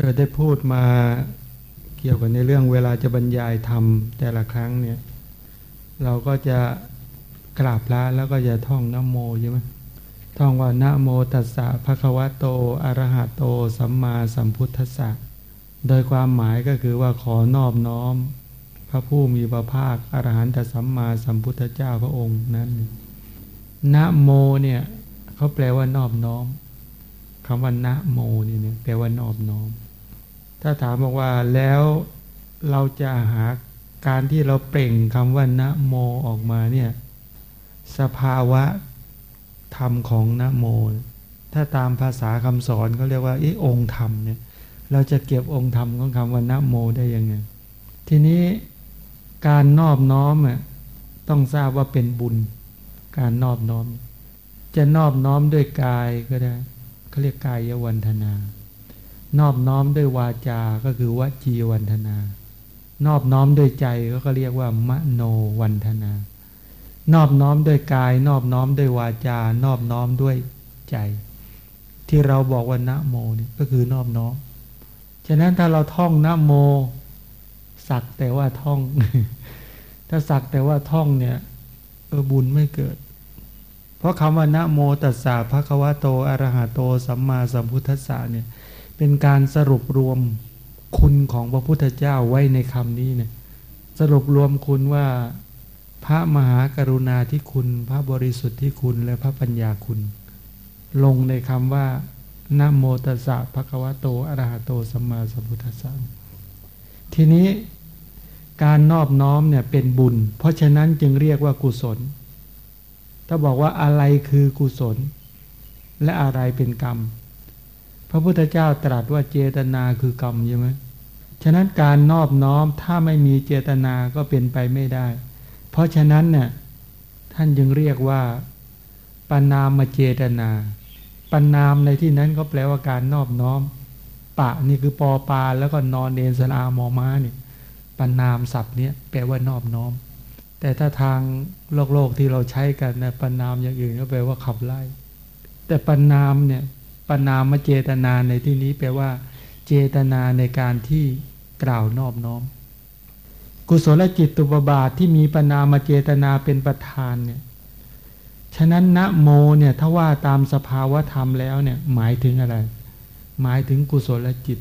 เออได้พูดมาเกี่ยวกับในเรื่องเวลาจะบรรยายธรรมแต่ละครั้งเนี่ย เราก็จะกราบพระแล้วก็จะท่องนโมใช่ไหมท่องว่านะโมตัสสะภะคะวะโตอรหะโต สัมมาสัมพุทธัสสะโดยความหมายก็คือว่าขอนอบน้อม พระผู้มีพระภาคอรหันตสัมมาสัมพุทธเจ้าพระองค์นั้นนะโมเนี่ยเขาแปลว่านอบน้อมคำว่านะโมนี่เนี่ยแปลว่านอบน้อม ถ้าถามบอกว่าแล้วเราจะหาการที่เราเปล่งคำว่านะโมออกมาเนี่ยสภาวะธรรมของนะโม ถ้าตามภาษาคำสอนเขาเรียกว่าอองค์ธรรมเนี่ยเราจะเก็บองค์ธรรมของคำว่านะโมได้ยังไง ทีนี้การนอบน้อมอะต้องทราบว่าเป็นบุญ การนอบน้อม จะนอบน้อมด้วยกายก็ได้เขาเรียกกายวันธนา นอบน้อมด้วยวาจาก็คือวจีวันธนา นอบน้อมด้วยใจก็เรียกว่ามโนวันธนา นอบน้อมด้วยกาย นอบน้อมด้วยวาจา นอบน้อมด้วยใจ ที่เราบอกว่านะโมนี่ก็คือนอบน้อม ฉะนั้นถ้าเราท่องนะโม สักแต่ว่าท่อง ถ้าสักแต่ว่าท่องเนี่ยเออบุญไม่เกิด เพราะคำว่านะโมตัสสะภะคะวะโตอะระหะโตสัมมาสัมพุทธัสสะเนี่ย เป็นการสรุปรวมคุณของพระพุทธเจ้าไว้ในคำนี้เนี่ยสรุปรวมคุณว่าพระมหากรุณาธิคุณ พระบริสุทธิ์ที่คุณและพระปัญญาคุณ ลงในคำว่านะโมตัสสะภะคะวะโตอะระหะโตสัมมาสัมพุทธัสสะทีนี้การนอบน้อมเนี่ยเป็นบุญ เพราะฉะนั้นจึงเรียกว่ากุศล ถ้าบอกว่าอะไรคือกุศล และอะไรเป็นกรรม พระพุทธเจ้าตรัสว่าเจตนาคือกรรมใช่ไหมฉะนั้นการนอบน้อมถ้าไม่มีเจตนาก็เป็นไปไม่ได้ เพราะฉะนั้นเนี่ยท่านจึงเรียกว่าปนามมาเจตนาปนามในที่นั้นก็แปลว่าการนอบน้อม ปะนี่คือปอปาแล้วก็นอนเดนสลามอมาเนี่ยปนามศัพท์เนี้ยแปลว่านอบน้อม แต่ถ้าทางโลกโลกที่เราใช้กันนะปนามอย่างอื่นก็แปลว่าขับไล่ แต่ปนามเนี่ย ปนามเจตนาในที่นี้แปลว่า เจตนาในการที่กล่าวนอบน้อม กุศลจิตตุปบาทที่มีปนามเจตนาเป็นประธานเนี่ยฉะนั้นนะโมเนี่ยถ้าว่าตามสภาวะธรรมแล้วเนี่ยหมายถึงอะไร หมายถึงกุศลจิต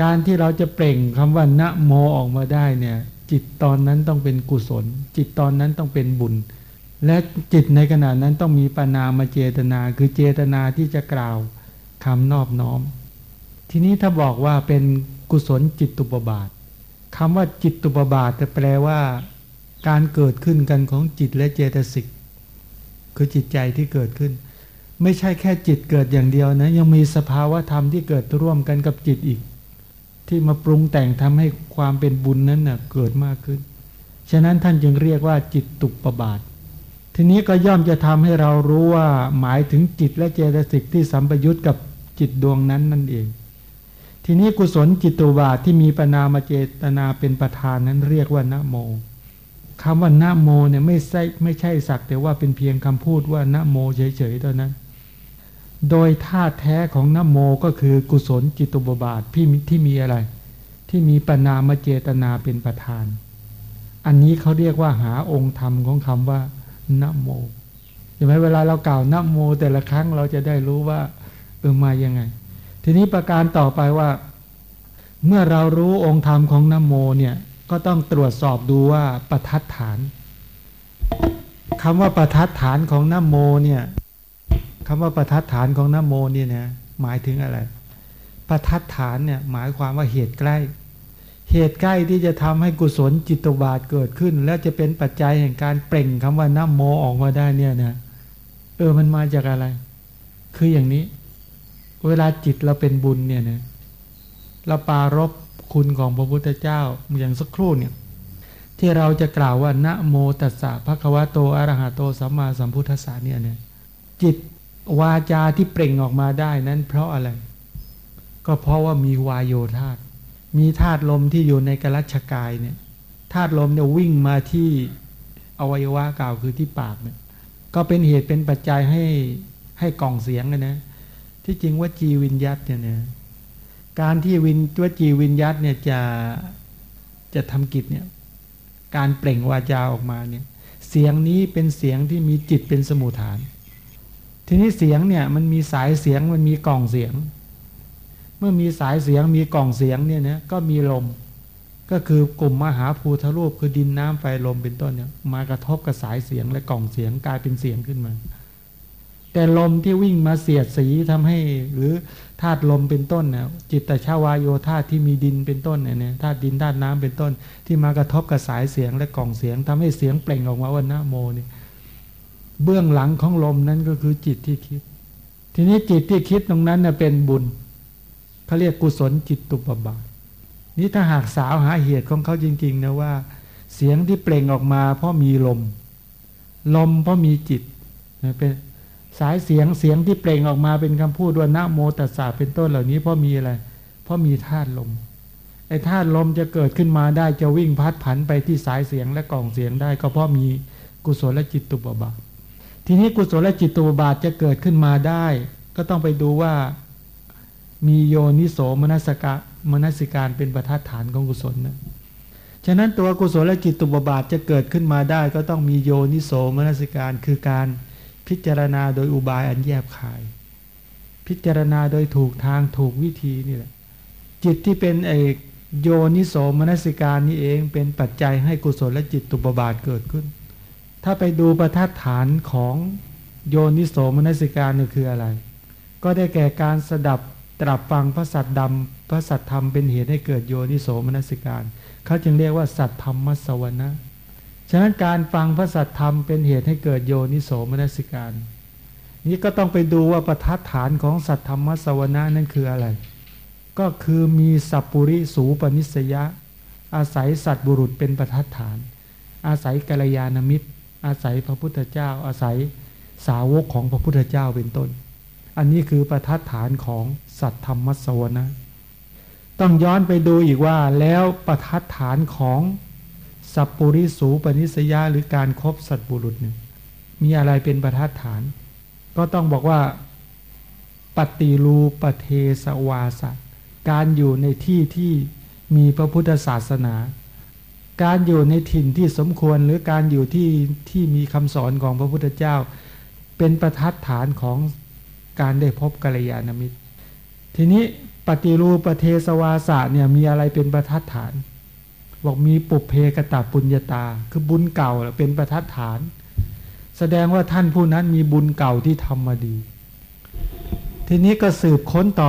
การที่เราจะเปล่งคำว่านะโมออกมาได้เนี่ยจิตตอนนั้นต้องเป็นกุศล จิตตอนนั้นต้องเป็นบุญ และจิตในขณะนั้นต้องมีปนามเจตนา คือเจตนาที่จะกล่าว คำนอบน้อม ทีนี้ถ้าบอกว่าเป็นกุศลจิตตุปบาทคำว่าจิตตุปบาทจะแปลว่าการเกิดขึ้นกันของจิตและเจตสิก คือจิตใจที่เกิดขึ้น ไม่ใช่แค่จิตเกิดอย่างเดียวนะ ยังมีสภาวะธรรมที่เกิดร่วมกันกับจิตอีก ที่มาปรุงแต่งทำให้ความเป็นบุญนั้นเน่ะเกิดมากขึ้น ฉะนั้นท่านจึงเรียกว่าจิตตุปบาท ทีนี้ก็ย่อมจะทำให้เรารู้ว่าหมายถึงจิตและเจตสิกที่สัมปยุตกับ จิตดวงนั้นนั่นเอง ทีนี้กุศลจิตตุบาที่มีปนามาเจตนาเป็นประธานนั้นเรียกว่านะโมคำว่านะโมเนี่ยไม่ใช่ไม่ใช่สักแต่ว่าเป็นเพียงคำพูดว่านะโมเฉยๆเท่านั้น โดยธาแท้ของนโมก็คือกุศลจิตุบบาทที่ที่มีอะไร ที่มีปนามเจตนาเป็นประธาน อันนี้เขาเรียกว่าหาองค์ธรรมของคำว่านโมเห็นไหมเวลาเรากล่าวนโม แต่ละครั้งเราจะได้รู้ว่า เออมายังไง ทีนี้ประการต่อไปว่า เมื่อเรารู้องค์ธรรมของนโมเนี่ยก็ต้องตรวจสอบดูว่าประทัดฐานคำว่าประทัดฐานของนโมเนี่ยคำว่าประทัดฐานของนโมเนี่ยนะหมายถึงอะไร ประทัดฐานเนี่ยหมายความว่าเหตุใกล้ เหตุใกล้ที่จะทำให้กุศลจิตบาทเกิดขึ้น แล้วจะเป็นปัจจัยแห่งการเปล่งคำว่านโมออกมาได้เนี่ยนะเออมันมาจากอะไร คืออย่างนี้ เวลาจิตเราเป็นบุญเนี่ยนะเราปารบคุณของพระพุทธเจ้าอย่างสักครู่เนี่ย ที่เราจะกล่าวว่านะโมตัสสะภะคะวะโตอะระหะโตสัมมาสัมพุทธัสสะเนี่ยเนี่ยจิตวาจาที่เปล่งออกมาได้นั้น เพราะอะไร ก็เพราะว่ามีวายโยธาตมีธาตุลมที่อยู่ในกรัชกายเนี่ยธาตุลมเนี่ยวิ่งมาที่อวัยวะกล่าวคือที่ปากเนี่ยก็เป็นเหตุเป็นปัจจัยให้ให้กล่องเสียงนะ ที่จริงว่าจีวิญญาตเนี่ยนะการที่วินวจีวิญยัตเนี่ยจะจะทำกิจเนี่ยการเปล่งวาจาออกมาเนี่ยเสียงนี้เป็นเสียงที่มีจิตเป็นสมุทฐาน ทีนี้เสียงเนี่ยมันมีสายเสียงมันมีกล่องเสียง เมื่อมีสายเสียงมีกล่องเสียงเนี่ยนะก็มีลม ก็คือกลุ่มมหาภูทรูปคือดินน้ำไฟลมเป็นต้นเนี่ยมากระทบกับสายเสียงและกล่องเสียงกลายเป็นเสียงขึ้นมา แต่ลมที่วิ่งมาเสียดสีทำให้ หรือธาตุลมเป็นต้นเนี่ยจิตตชาวายโยธาตุที่มีดินเป็นต้นเนี่ยธาตุดินธาตุน้ำเป็นต้น ที่มากระทบกับสายเสียงและกล่องเสียงทำให้เสียงเปล่งออกมาว่านะโมนี่เบื้องหลังของลมนั้นก็คือจิตที่คิด ทีนี้จิตที่คิดตรงนั้นเน่ยเป็นบุญเขาเรียกกุศลจิตตุปบาทนี่ถ้าหากสาวหาเหตุของเขาจริงๆนะว่า เสียงที่เปล่งออกมาเพราะมีลม ลมเพราะมีจิตเป็น สายเสียงเสียงที่เปล่งออกมาเป็นคำพูดว่านะโมตัสสะเป็นต้นเหล่านี้เพราะมีอะไร เพราะมีธาตุลมไอ้ธาตุลมจะเกิดขึ้นมาได้จะวิ่งพัดผันไปที่สายเสียงและกล่องเสียงได้ ก็เพราะมีกุศลและจิตตุบาท ทีนี้กุศลและจิตตุบาทจะเกิดขึ้นมาได้ ก็ต้องไปดูว่ามีโยนิโสมนัสกะมนัสิการเป็นประทัดฐานของกุศลนะฉะนั้นตัวกุศลและจิตตุบาทจะเกิดขึ้นมาได้ ก็ต้องมีโยนิโสมนัสิการคือการ พิจารณาโดยอุบายอันแยบคาย พิจารณาโดยถูกทางถูกวิธีนี่แหละ จิตที่เป็นเอกโยนิโสมนสิการนี่เองเป็นปัจจัยให้กุศลและจิตตุปบาทเกิดขึ้น ถ้าไปดูประทัดฐานของโยนิโสมนสิการนี่คืออะไร ก็ได้แก่การสดับตรับฟังพระสัตดำพระสัตธรรมเป็นเหตุให้เกิดโยนิโสมนสิการ เขาจึงเรียกว่าสัตธรรมมัสวนะ ฉะนั้นการฟังพระสัทธรรมเป็นเหตุให้เกิดโยนิโสมนสิการ นี้ก็ต้องไปดูว่าประทัดฐานของสัทธรรมสวนานั้นคืออะไร ก็คือมีสัพปุริสูปนิสยะ อาศัยสัตบุรุษเป็นประทัดฐาน อาศัยกัลยาณมิตร อาศัยพระพุทธเจ้า อาศัยสาวกของพระพุทธเจ้าเป็นต้น อันนี้คือประทัดฐานของสัตธรรมสวนะ ต้องย้อนไปดูอีกว่าแล้วประทัดฐานของ สัพปุริสูปนิสยาหรือการครบสัตบุรุษเนี่ยมีอะไรเป็นประทัดฐาน ก็ต้องบอกว่าปฏิรูปเทสวาสการอยู่ในที่ที่มีพระพุทธศาสนา การอยู่ในถิ่นที่สมควรหรือการอยู่ที่ที่มีคำสอนของพระพุทธเจ้า เป็นประทัดฐานของการได้พบกัลยาณมิตร ทีนี้ปฏิรูปเทสวาสะเนี่ยมีอะไรเป็นประทัดฐาน บอกมีปุเพกตาปุญญาตา คือบุญเก่าเป็นประทัดฐาน แสดงว่าท่านผู้นั้นมีบุญเก่าที่ทำมาดี ทีนี้ก็สืบค้นต่อ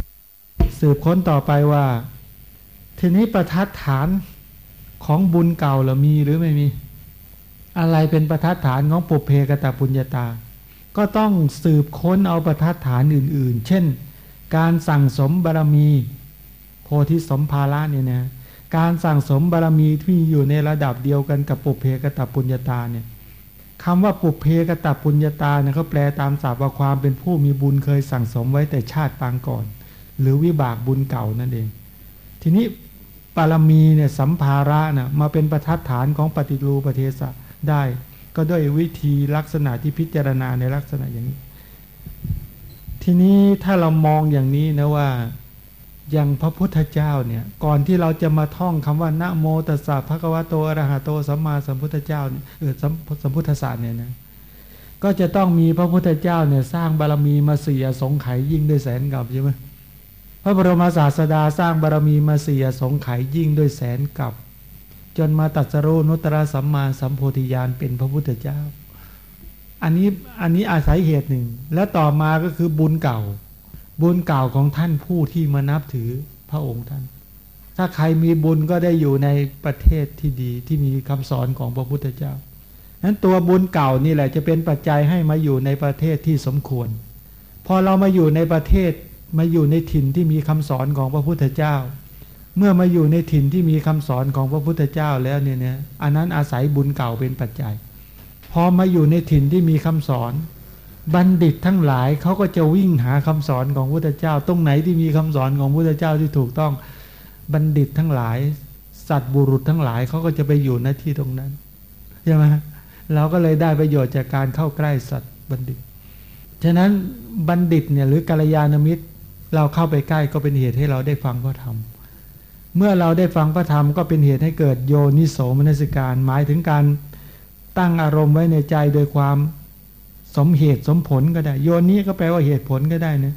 สืบค้นต่อไปว่า ทีนี้ประทัดฐานของบุญเก่าเรามีหรือไม่มี อะไรเป็นประทัดฐานของปุเพกตาปุญญาตา ก็ต้องสืบค้นเอาประทัดฐานอื่น ๆ เช่น การสั่งสมบารมี โพธิสมภาระเนี่ยนะ การสั่งสมบารมีที่อยู่ในระดับเดียวกันกับปุเพกตปุญญาตาเนี่ยคำว่าปุเพกตปุญญาตาเนี่ยเขาแปลตามศัพท์ว่าความเป็นผู้มีบุญเคยสั่งสมไว้แต่ชาติปางก่อน หรือวิบากบุญเก่านั่นเอง ทีนี้บารมีเนี่ยสัมภาระนะมาเป็นประทัดฐานของปฏิรูปรเทศได้ ก็ด้วยวิธีลักษณะที่พิจารณาในลักษณะอย่างนี้ ทีนี้ถ้าเรามองอย่างนี้นะว่า อย่างพระพุทธเจ้าเนี่ย ก่อนที่เราจะมาท่องคำว่านะโมตัสสะภะคะวะโตอะระหะโตสัมมาสัมพุทธเจ้าเนี่ยเออสัมพุทธศาสตร์เนี่ยนะก็จะต้องมีพระพุทธเจ้าเนี่ย สร้างบารมีมาเสียสงไขยิ่งด้วยแสนกับใช่ไหมพระบรมศาสดาสร้างบารมีมาเสียสงไขยิ่งด้วยแสนกับ จนมาตัดสรุนุตระสัมมาสัมโพธิญาณเป็นพระพุทธเจ้า อันนี้อันนี้อาศัยเหตุหนึ่ง แล้วต่อมาก็คือบุญเก่า บุญเก่าของท่านผู้ที่มานับถือพระองค์ท่าน ถ้าใครมีบุญก็ได้อยู่ในประเทศที่ดีที่มีคำสอนของพระพุทธเจ้านั้นตัวบุญเก่านี่แหละจะเป็นปัจจัยให้มาอยู่ในประเทศที่สมควร พอเรามาอยู่ในประเทศมาอยู่ในถิ่นที่มีคำสอนของพระพุทธเจ้า เมื่อมาอยู่ในถิ่นที่มีคำสอนของพระพุทธเจ้าแล้วเนี่ยเนี่ยอันนั้นอาศัยบุญเก่าเป็นปัจจัย พอมาอยู่ในถิ่นที่มีคำสอน บัณฑิตทั้งหลายเขาก็จะวิ่งหาคำสอนของพุทธเจ้า ตรงไหนที่มีคำสอนของพุทธเจ้าที่ถูกต้อง บัณฑิตทั้งหลาย สัตว์บุรุษทั้งหลายเขาก็จะไปอยู่หน้าที่ตรงนั้นใช่ไหมเราก็เลยได้ประโยชน์จากการเข้าใกล้สัตว์บัณฑิต ฉะนั้นบัณฑิตเนี่ยหรือกัลยาณมิตร เราเข้าไปใกล้ก็เป็นเหตุให้เราได้ฟังพระธรรม เมื่อเราได้ฟังพระธรรมก็เป็นเหตุให้เกิดโยนิโสมนสิการ หมายถึงการตั้งอารมณ์ไว้ในใจโดยความ มเหตุสมผลก็ได้ โยนนี้ก็แปลว่าเหตุผลก็ได้นะ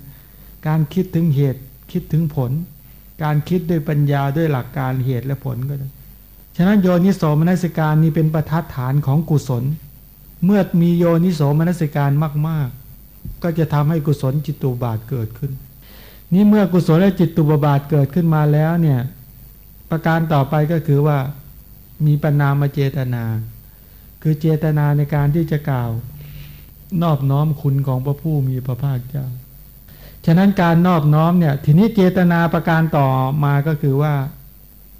การคิดถึงเหตุคิดถึงผล การคิดด้วยปัญญาด้วยหลักการเหตุและผลก็ได้ ฉะนั้นโยนิโสมนสิการนี้เป็นประทัดฐานของกุศล เมื่อมีโยนิโสมนสิการมาก ๆ ก็จะทำให้กุศลจิตตุบาทเกิดขึ้น นี่เมื่อกุศลและจิตตุบาทเกิดขึ้นมาแล้วเนี่ยประการต่อไปก็คือว่ามีปณามเจตนา คือเจตนาในการที่จะกล่าว นอบน้อมคุณของพระผู้มีพระภาคเจ้า ฉะนั้นการนอบน้อมเนี่ย ทีนี้เจตนาประการต่อมาก็คือว่า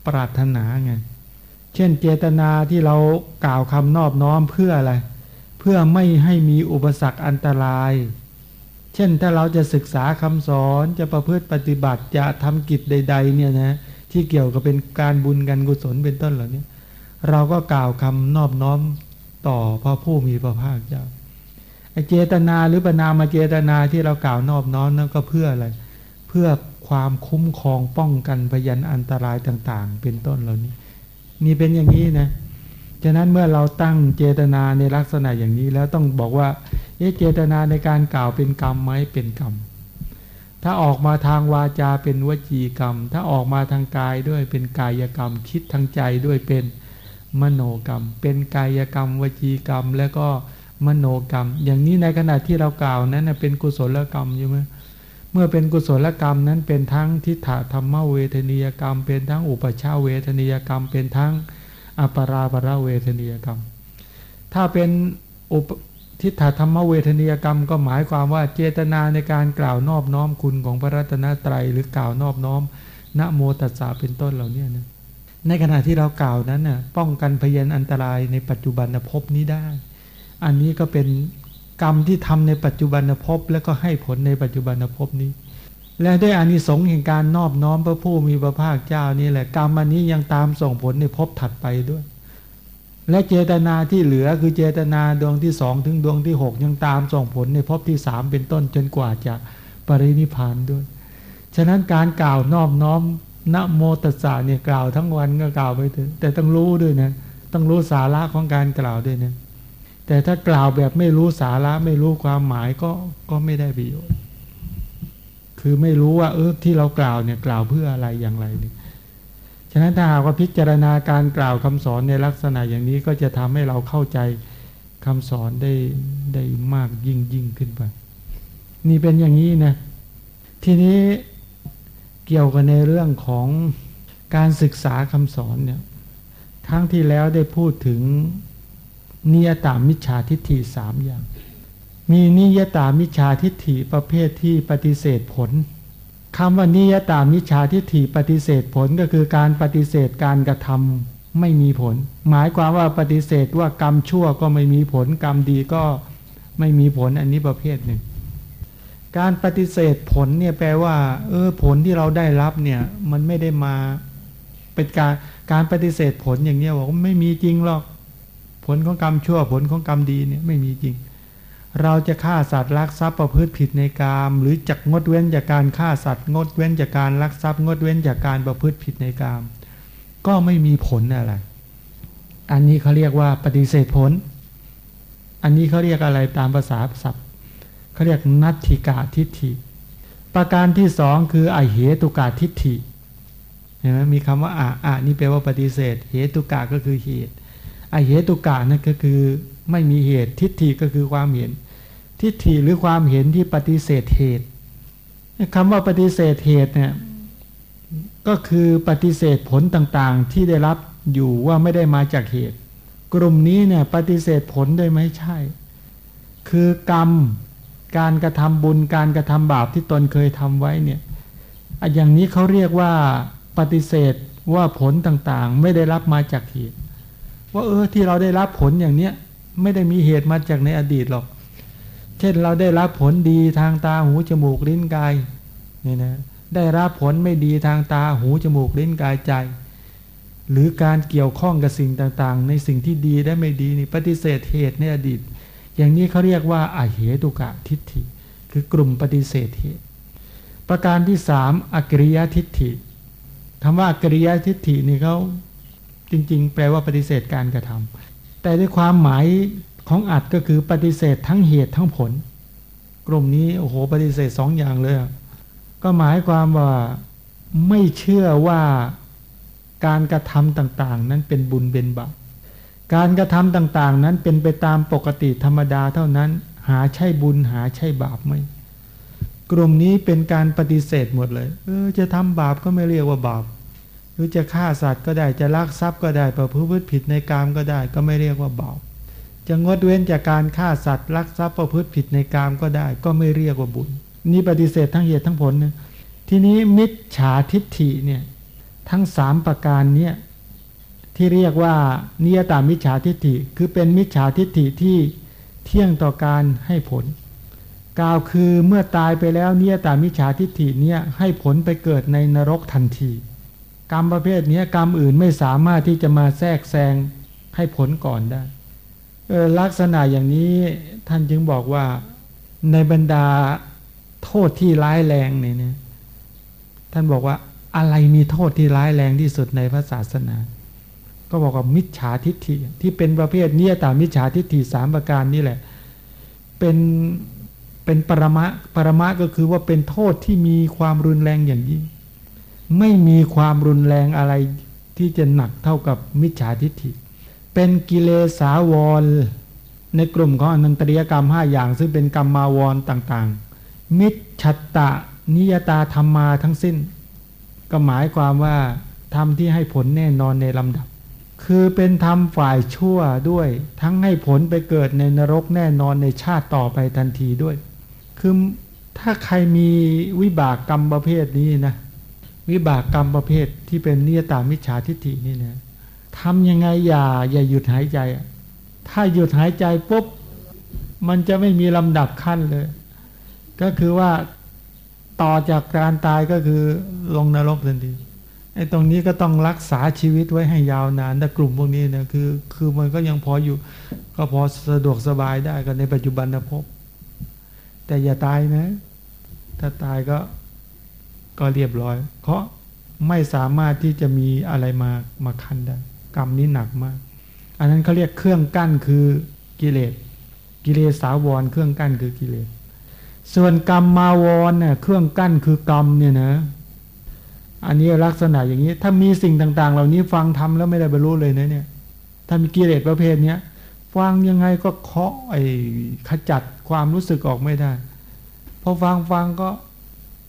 ปรารถนาไง เช่นเจตนาที่เรากล่าวคำนอบน้อมเพื่ออะไร เพื่อไม่ให้มีอุปสรรคอันตราย เช่นถ้าเราจะศึกษาคำสอนจะประพฤติปฏิบัติจะทำกิจใด ๆ เนี่ยนะที่เกี่ยวกับเป็นการบุญกันกุศลเป็นต้นเหล่านี้เราก็กล่าวคำนอบน้อมต่อพระผู้มีพระภาคเจ้า เจตนาหรือปนามาเจตนาที่เรากล่าวนอบน้อมนั่นก็เพื่ออะไร เพื่อความคุ้มครองป้องกันพยันอันตรายต่าง ๆ เป็นต้นเหล่านี้ นี่เป็นอย่างนี้นะฉะนั้นเมื่อเราตั้งเจตนาในลักษณะอย่างนี้แล้วต้องบอกว่าเจตนาในการกล่าวเป็นกรรมไหมเป็นกรรม ถ้าออกมาทางวาจาเป็นวจีกรรม ถ้าออกมาทางกายด้วยเป็นกายกรรม คิดทางใจด้วยเป็นมโนกรรม เป็นกายกรรม วจีกรรม แล้วก็ มโนกรรม อย่างนี้ในขณะที่เรากล่าวนั้นเป็นกุศลกรรมใช่ไหมเมื่อเป็นกุศลกรรมนั้นเป็นทั้งทิฏฐธรรมเวทนียกรรม เป็นทั้งอุปชาเวทนียกรรม เป็นทั้งอปราปราเวทนียกรรม ถ้าเป็นอุปทิฏฐธรรมเวทนียกรรม ก็หมายความว่าเจตนาในการกล่าวนอบน้อมคุณของพระรัตนตรัยหรือกล่าวนอบน้อมนะโมตัสสะเป็นต้นเหล่านี้นะในขณะที่เรากล่าวนั้นน่ะป้องกันพยันอันตรายในปัจจุบันภพนี้ได้ อันนี้ก็เป็นกรรมที่ทำในปัจจุบันภพและก็ให้ผลในปัจจุบันภพนี้ และด้วยอานิสงส์แห่งการนอบน้อมพระผู้มีพระภาคเจ้านี่แหละกรรมอันนี้ยังตามส่งผลในภพถัดไปด้วย และเจตนาที่เหลือคือเจตนาดวงที่สองถึงดวงที่หกยังตามส่งผลในภพที่สามเป็นต้นจนกว่าจะปรินิพานด้วย ฉะนั้นการกล่าวนอบน้อมนะโมตัสสะเนี่ยกล่าวทั้งวันก็กล่าวไปถึงแต่ต้องรู้ด้วยนะต้องรู้สาระของการกล่าวด้วยนะ แต่ถ้ากล่าวแบบไม่รู้สาระไม่รู้ความหมายก็ก็ไม่ได้ประโยชน์ คือไม่รู้ว่าเออที่เรากล่าวเนี่ยกล่าวเพื่ออะไรอย่างไรเนี่ยฉะนั้นถ้าหากว่าพิจารณาการกล่าวคำสอนในลักษณะอย่างนี้ก็จะทำให้เราเข้าใจคำสอนได้ได้มากยิ่งยิ่งขึ้นไป นี่เป็นอย่างนี้นะ ทีนี้เกี่ยวกันในเรื่องของการศึกษาคำสอนเนี่ยทั้งที่แล้วได้พูดถึง นิยตามิจฉาทิฏฐิสามอย่าง มีนิยตามิจฉาทิฏฐิประเภทที่ปฏิเสธผลคำว่านิยตามิจฉาทิฏฐิปฏิเสธผลก็คือการปฏิเสธการกระทำไม่มีผล หมายความว่าปฏิเสธว่ากรรมชั่วก็ไม่มีผล กรรมดีก็ไม่มีผลอันนี้ประเภทหนึ่ง การปฏิเสธผลเนี่ยแปลว่า เออผลที่เราได้รับเนี่ยมันไม่ได้มาเป็นการการปฏิเสธผลอย่างเนี้บอกว่าไม่มีจริงหรอก ผลของกรรมชั่วผลของกรรมดีเนี่ยไม่มีจริง เราจะฆ่าสัตว์ลักทรัพย์ประพฤติผิดในกามหรือจักงดเว้นจากการฆ่าสัตว์งดเว้นจากการลักทรัพย์งดเว้นจากการประพฤติผิดในกามก็ไม่มีผลอะไร อันนี้เขาเรียกว่าปฏิเสธผล อันนี้เขาเรียกอะไรตามภาษาศัพท์เขาเรียกนัตถิกาทิฏฐิ ประการที่สองคือไอเหตุกาทิฏฐิเห็นไหมมีคำว่าอ่าอ่านี่แปลว่าปฏิเสธ เหตุกาก็คือเหตุ อเหตุกานั่นก็คือไม่มีเหตุทิฏฐิก็คือความเห็น ทิฏฐิหรือความเห็นที่ปฏิเสธเหตุคำว่าปฏิเสธเหตุเนี่ยก็คือปฏิเสธผลต่างๆที่ได้รับอยู่ว่าไม่ได้มาจากเหตุ กลุ่มนี้เนี่ยปฏิเสธผลได้ไหมใช่ คือกรรมการกระทำบุญการกระทำบาปที่ตนเคยทำไว้เนี่ยอย่างนี้เขาเรียกว่าปฏิเสธว่าผลต่างๆ ไม่ได้รับมาจากเหตุ ว่าเออที่เราได้รับผลอย่างเนี้ยไม่ได้มีเหตุมาจากในอดีตหรอก เช่นเราได้รับผลดีทางตาหูจมูกลิ้นกายเนี่ยนะได้รับผลไม่ดีทางตาหูจมูกลิ้นกายใจ หรือการเกี่ยวข้องกับสิ่งต่างๆ ในสิ่งที่ดีได้ไม่ดีนี่ปฏิเสธเหตุในอดีต อย่างนี้เขาเรียกว่าอาเหตุกะทิฏฐิ คือกลุ่มปฏิเสธเหตุปประการที่สามอกริยทิฏฐิคำว่าอกริยทิฏฐินี่เขา จริง ๆ แปลว่าปฏิเสธการกระทำแต่ด้วยความหมายของอัดก็คือปฏิเสธทั้งเหตุทั้งผล กลุ่มนี้โอ้โหปฏิเสธสองอย่างเลย ก็หมายความว่าไม่เชื่อว่าการกระทำต่างๆ นั้นเป็นบุญเป็นบาปการกระทำต่างๆ นั้นเป็นไปตามปกติธรรมดาเท่านั้น หาใช่บุญหาใช่บาปไหมกลุ่มนี้เป็นการปฏิเสธหมดเลย เออจะทำบาปก็ไม่เรียกว่าบาป รือจะฆ่าสัตว์ก็ได้จะลักทรัพย์ก็ได้ประพฤติผิดในกามก็ได้ก็ไม่เรียกว่าบาปจะงดเว้นจากการฆ่าสัตว์ลักทรัพย์ประพฤติผิดในกามก็ได้ ก็ไม่เรียกว่าบุญ นี่ปฏิเสธทั้งเหตุทั้งผลนะทีนี้มิจฉาทิฏฐิเนี่ยทั้งสามประการเนี่ยที่เรียกว่านิยตามิจฉาทิฏฐิ คือเป็นมิจฉาทิฏฐิที่เที่ยงต่อการให้ผล กล่าวคือเมื่อตายไปแล้วเนิยตามิจฉาทิฏฐิเนี่ยให้ผลไปเกิดในนรกทันที กรรมประเภทนี้กรรมอื่นไม่สามารถที่จะมาแทรกแซงให้ผลก่อนได้ลักษณะอย่างนี้ท่านจึงบอกว่าในบรรดาโทษที่ร้ายแรงเนี่ยท่านบอกว่าอะไรมีโทษที่ร้ายแรงที่สุดในพระศาสนา ก็บอกว่ามิจฉาทิฏฐิที่เป็นประเภทเนี้ตามมิจฉาทิฏฐิสามประการนี่แหละ เป็นเป็นปรมะปรมะก็คือว่าเป็นโทษที่มีความรุนแรงอย่างยิ่ง ไม่มีความรุนแรงอะไรที่จะหนักเท่ากับมิจฉาทิฏฐิ เป็นกิเลสาวร ในกลุ่มของอนันตริยกรรมห้าอย่าง ซึ่งเป็นกรรมมาวรต่างๆ มิจฉตะนิยตาธรรมมาทั้งสิ้น ก็หมายความว่าธรรมที่ให้ผลแน่นอนในลำดับ คือเป็นธรรมฝ่ายชั่วด้วย ทั้งให้ผลไปเกิดในนรกแน่นอนในชาติต่อไปทันทีด้วย คือถ้าใครมีวิบากกรรมประเภทนี้นะ วิบากกรรมประเภทที่เป็นเนียตามิจฉาทิฏฐินี่นะทำยังไงอย่าอย่าหยุดหายใจ ถ้าหยุดหายใจปุ๊บมันจะไม่มีลำดับขั้นเลย ก็คือว่าต่อจากการตายก็คือลงนรกทันทีไอ้ตรงนี้ก็ต้องรักษาชีวิตไว้ให้ยาวนานแต่กลุ่มพวกนี้เนี่ยคือ คือมันก็ยังพออยู่ ก็พอสะดวกสบายได้กันในปัจจุบันนะพบ แต่อย่าตายนะ ถ้าตายก็ ก็เรียบร้อย เพราะไม่สามารถที่จะมีอะไรมามาคันได้ กรรมนี้หนักมาก อันนั้นเขาเรียกเครื่องกั้นคือกิเลส กิเลสสาวร เครื่องกั้นคือกิเลส ส่วนกรรมมาวรเนี่ยเครื่องกั้นคือกรรมเนี่ยนะ อันนี้ลักษณะอย่างนี้ ถ้ามีสิ่งต่าง ๆ เหล่านี้ฟังทำแล้วไม่ได้บรรลุเลยนะเนี่ย ถ้ามีกิเลสประเภทเนี้ยฟังยังไงก็เคาะไอ้ขจัดความรู้สึกออกไม่ได้ พอฟังฟังก็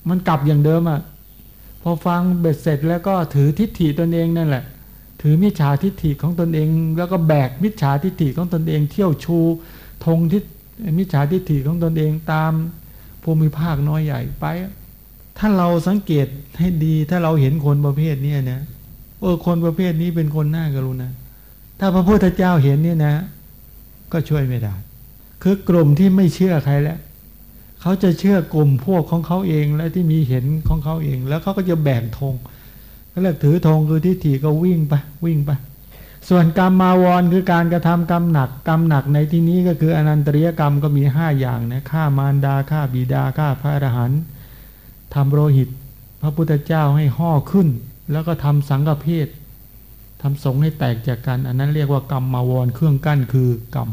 มันกลับอย่างเดิมอะ่ะพอฟังเบ็ดเสร็จแล้วก็ถือทิฏฐิตนเองนั่นแหละ ถือมิจฉาทิฏฐิของตนเอง แล้วก็แบกมิจฉาทิฏฐิของตนเอง เที่ยวชูธงทิฏมิจฉาทิฏฐิของตนเองตามภูมิภาคน้อยใหญ่ไป ถ้าเราสังเกตให้ดีถ้าเราเห็นคนประเภทนี้นะเออคนประเภทนี้เป็นคนน่ากรุณาถ้าพระพุทธเจ้าเห็นเนี่ยนะ ก็ช่วยไม่ได้ คือกลุ่มที่ไม่เชื่อใครแล้ว เขาจะเชื่อกลุ่มพวกของเขาเองและที่มีเห็นของเขาเอง แล้วเขาก็จะแบ่งธงก็เรียกถือธงคือทิฏฐิก็วิ่งไปวิ่งไปส่วนกรรมมาวรคือการกระทำกรรมหนักกรรมหนักในที่นี้ก็คืออนันตริยกรรมก็มีห้าอย่างนะฆ่ามารดาฆ่าบิดาฆ่าพระอรหันต์ทำโรหิต พระพุทธเจ้าให้ห่อขึ้น แล้วก็ทำสังฆเพศทำสงให้แตกจากกัน อันนั้นเรียกว่ากรรมมาวรเครื่องกั้นคือกรรม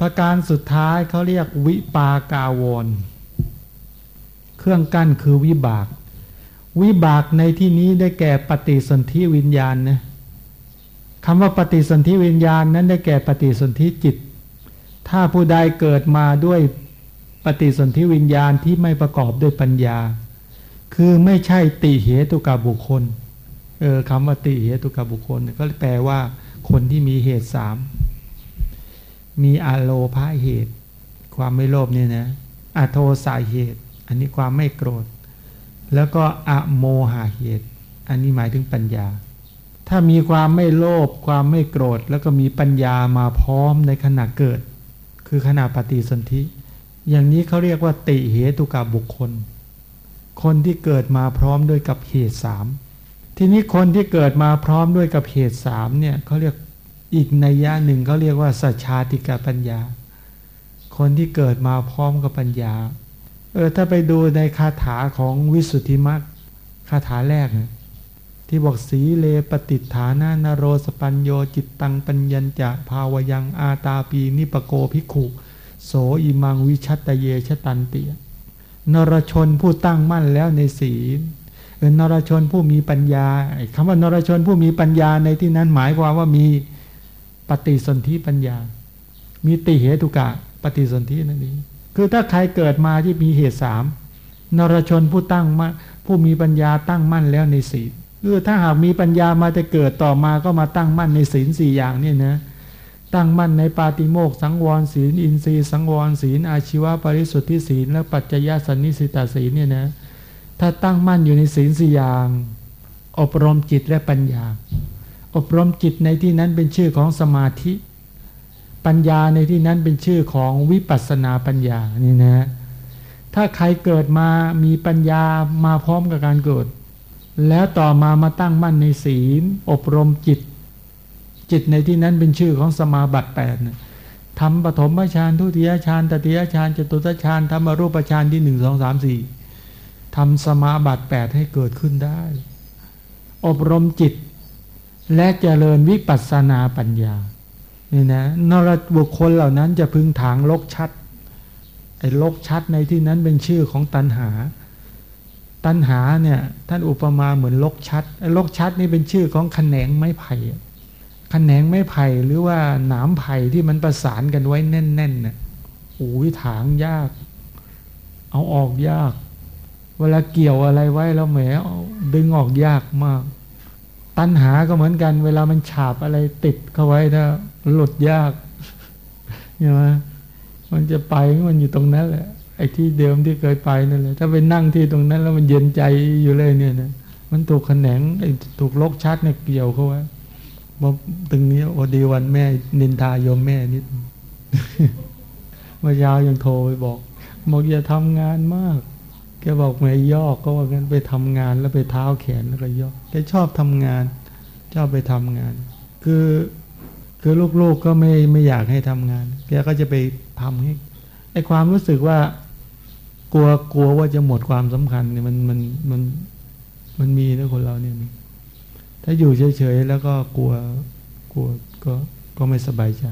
ประการสุดท้ายเขาเรียกวิปากาวรเครื่องกั้นคือวิบาก วิบากในที่นี้ได้แก่ปฏิสนธิวิญญาณนะคำว่าปฏิสนธิวิญญาณนั้นได้แก่ปฏิสนธิจิต ถ้าผู้ใดเกิดมาด้วยปฏิสนธิวิญญาณที่ไม่ประกอบด้วยปัญญา คือไม่ใช่ติเหตุกับบุคคล เออคำว่าติเหตุกับบุคคลก็แปลว่าคนที่มีเหตุสาม มีอโลภาเหตุ ความไม่โลภเนี่ยนะอโทสาเหตุ อันนี้ความไม่โกรธ แล้วก็อโมหาเหตุ อันนี้หมายถึงปัญญา ถ้ามีความไม่โลภความไม่โกรธ แล้วก็มีปัญญามาพร้อมในขณะเกิด คือขณะปฏิสนธิ อย่างนี้เขาเรียกว่าติเหตุกับบุคคล คนที่เกิดมาพร้อมด้วยกับเหตุสามทีนี้คนที่เกิดมาพร้อมด้วยกับเหตุสามเนี่ยเขาเรียก อีกในยะหนึ่งเขาเรียกว่าสัจชาติกาปัญญา คนที่เกิดมาพร้อมกับปัญญา เออถ้าไปดูในคาถาของวิสุทธิมรรคคาถาแรกนะที่บอกสีเลปฏิฐานานโรสปัญโยจิตตังปัญญจะภาวยังอาตาปีนิปโกภิกขุ โสอิมังวิชัตเยชตันเตียนรชนผู้ตั้งมั่นแล้วในศีลเออนรชนผู้มีปัญญาคำว่านรชนผู้มีปัญญาในที่นั้นหมายความว่ามี ปฏิสนธิปัญญา มีติเหตุกะ ปฏิสนธินั่นเองคือถ้าใครเกิดมาที่มีเหตุสามนรชนผู้ตั้งมั่นผู้มีปัญญาตั้งมั่นแล้วในศีลคือถ้าหากมีปัญญามาจะเกิดต่อมาก็มาตั้งมั่นในศีลสี่อย่างนี่นะตั้งมั่นในปาติโมกสังวรศีล อินทรีย์สังวรศีล อาชีวะปริสุทธิศีล และปัจจยสันนิสิตาศีลเนี่ยนะถ้าตั้งมั่นอยู่ในศีลสี่อย่าง อบรมจิตและปัญญา อบรมจิตในที่นั้นเป็นชื่อของสมาธิ ปัญญาในที่นั้นเป็นชื่อของวิปัสนาปัญญานี่นะถ้าใครเกิดมามีปัญญามาพร้อมกับการเกิด แล้วต่อมามาตั้งมั่นในศีล อบรมจิต จิตในที่นั้นเป็นชื่อของสมาบัติแปดทำปฐมฌานทุติยฌานตติยฌานจตุตฌานทำอรูปฌานที่หนึ่งสองสามสี่ทำสมาบัติแปดให้เกิดขึ้นได้ อบรมจิต และเจริญวิปัสสนาปัญญานี่นะนรบุคคลเหล่านั้นจะพึงถางลกชัดไอ้ลกชัดในที่นั้นเป็นชื่อของตัณหา ตัณหาเนี่ยท่านอุปมาเหมือนลกชัดไอ้ลกชัดนี่เป็นชื่อของขแขนงไม้ไผ่ขแขนงไม้ไผ่หรือว่าหนามไผ่ที่มันประสานกันไว้แน่นๆน่ะโอ้ยถางยาก เอาออกยาก เวลาเกี่ยวอะไรไว้แล้วแหมดึงออกยากมาก ตัณหาก็เหมือนกัน เวลามันฉาบอะไรติดเข้าไว้นะหลุดยากใช่ไหมมันจะไปมันอยู่ตรงนั้นแหละไอ้ที่เดิมที่เคยไปนั่นแหละถ้าไปนั่งที่ตรงนั้น แล้วมันเย็นใจอยู่เลยเนี่ยนะมันถูกแขนงไอ้ถูกลกชัดเนี่ยเกี่ยวเข้าไว้บอกตึงนี้โอดีวันแม่ นินทายมแม่นิดเมื่อยาวยังโทรไปบอกบอกอย่าทำงานมาก แกบอกไม่ยอกก็ว่างั้นไปทำงานแล้วไปเท้าแขนแล้วก็ยอกแกชอบทำงานชอบไปทำงาน คือคือลูกๆกก็ไม่ไม่อยากให้ทำงาน แกก็จะไปทำให้ไอความรู้สึกว่า กลัวกลัวว่าจะหมดความสำคัญเนี่ยมันมันมันมันมีนะคนเราเนี่ยถ้าอยู่เฉยๆแล้วก็กลัวกลัวก็ก็ไม่สบายใจ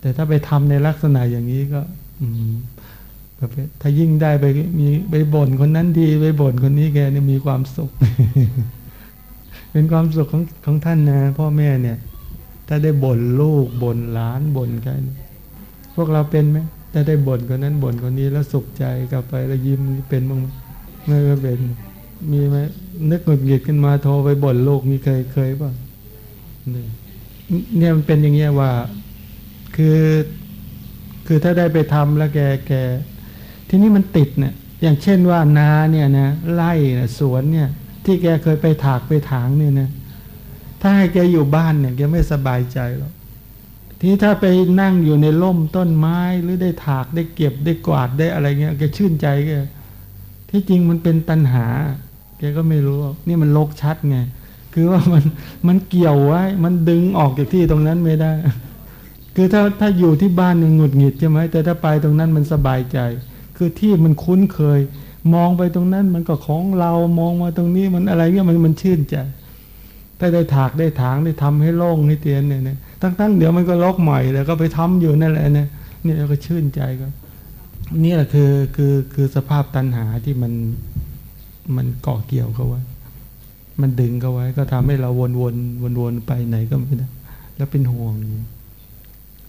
แต่ถ้าไปทำในลักษณะอย่างนี้ก็ อืม ถ้ายิ่งได้ไปมีไปบ่นคนนั้นดีไปบ่นคนนี้แกเนี่ยมีความสุข เป็นความสุขของของท่านนะ พ่อแม่เนี่ย ถ้าได้บ่นลูกบ่นหลานบ่นกันพวกเราเป็นไหมถ้าได้บ่นคนนั้นบ่นคนนี้แล้วสุขใจกลับไปแล้วยิ้มเป็นบ้างไม่ก็เป็นมีไหมนึกหงุดหงิดขึ้นมาโทรไปบ่นโลกมีเคยเคยป่ะเนี่ยมันเป็นอย่างเงี้ยว่า คือ คือถ้าได้ไปทำแล้วแกแก ทีนี่มันติดเนี่ยอย่างเช่นว่านาเนี่ยนะไร่สวนเนี่ย ที่แกเคยไปถากไปถางเนี่ยนะถ้าให้แกอยู่บ้านเนี่ยแกไม่สบายใจหรอกทีถ้าไปนั่งอยู่ในร่มต้นไม้หรือได้ถากได้เก็บได้กวาดได้อะไรเงี้ยแกชื่นใจแกที่จริงมันเป็นตัณหา แกก็ไม่รู้ นี่มันโลกชัดไงคือว่ามันมันเกี่ยวไว้ มันดึงออกจากที่ตรงนั้นไม่ได้ คือถ้าถ้าอยู่ที่บ้านมันหงุดหงิดใช่ไหมแต่ถ้าไปตรงนั้นมันสบายใจ คือที่มันคุ้นเคย มองไปตรงนั้นมันก็ของเรามองมาตรงนี้มันอะไรเงี้ยมันมันชื่นใจถ้าได้ถากได้ถางได้ทำให้โล่งให้เตียนเนี่ยเนี่ยตั้งๆเดี๋ยวมันก็ลอกใหม่แล้วก็ไปทำอยู่นั่นแหละเนี่ยเนี่เราก็ชื่นใจก็นี่แหละคือคือคือสภาพตัณหาที่มันมันเกาะเกี่ยวเขาไว้ มันดึงเขาไว้ ก็ทำให้เราวนวนวนวนไปไหนก็ไม่ได้ แล้วเป็นห่วง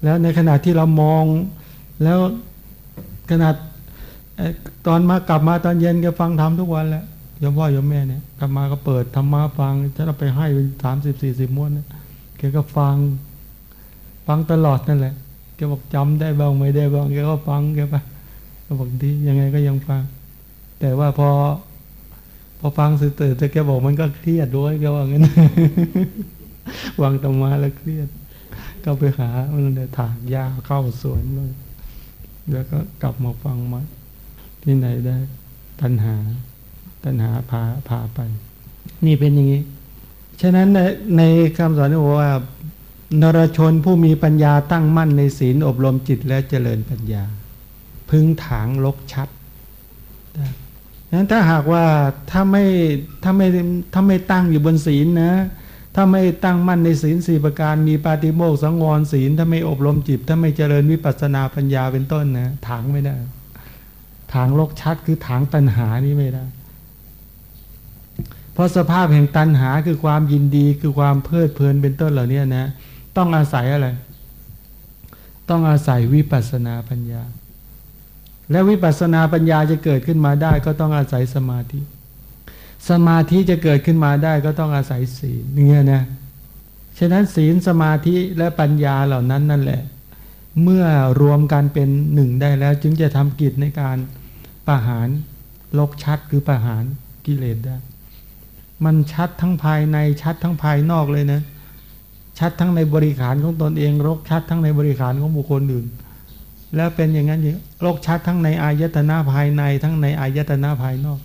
แล้วในขณะที่เรามองแล้วขนาด ตอนมากลับมาตอนเย็นก็ฟังธรรมทุกวันแหละยมพ่อยมแม่เนี่ยกลับมาก็เปิดธรรมะฟังจะเราไปให้เป็นสามสิบสี่สิบม้วนเนี่ยแกก็ฟัง ฟังตลอดนั่นแหละแกบอกจำได้บ้างไม่ได้บ้างแกก็ฟังแกไปก็บอกดียังไงก็ยังฟัง แต่ว่าพอ พอฟังสื่อตื่นแต่แกบอกมันก็เครียดด้วยแกว่างั้นวางตมาแล้วเครียด ก็ไปหามันเลยถากยาเข้าสวนเลยแล้วก็กลับมาฟังมา ที่ไหนได้ ตัณหา ตัณหาพาพาไป นี่เป็นอย่างนี้ ฉะนั้นในในคำสอนนี่บอกว่านรชนผู้มีปัญญาตั้งมั่นในศีลอบรมจิตและเจริญปัญญา พึงถางลกชัดได้นั้นถ้าหากว่าถ้าไม่ถ้าไม่ถ้าไม่ตั้งอยู่บนศีลนะ ถ้าไม่ตั้งมั่นในศีลสี่ประการมีปาฏิโมกสังวรศีล ถ้าไม่อบรมจิต ถ้าไม่เจริญวิปัสสนาปัญญาเป็นต้นนะถางไม่ได้ ถางโลกชัดคือถางตัณหานี้ไม่ได้ เพราะสภาพแห่งตัณหาคือความยินดีคือความเพลิดเพลินเป็นต้นเหล่านี้นะ ต้องอาศัยอะไร ต้องอาศัยวิปัสสนาปัญญา และวิปัสสนาปัญญาจะเกิดขึ้นมาได้ ก็ต้องอาศัยสมาธิ สมาธิจะเกิดขึ้นมาได้ ก็ต้องอาศัยศีลเนี่ยนะฉะนั้นศีลสมาธิและปัญญาเหล่านั้นนั่นแหละ เมื่อรวมกันเป็นหนึ่งได้แล้วจึงจะทำกิจในการ ประหารโลกชัดคือประหารกิเลสได้ มันชัดทั้งภายในชัดทั้งภายนอกเลยนะ ชัดทั้งในบริขารของตนเองรกชัดทั้งในบริขารของบุคคลอื่น แล้วเป็นอย่างนั้นอย่างโรคชัดทั้งในอายตนะภายในทั้งในอายตนะภายนอก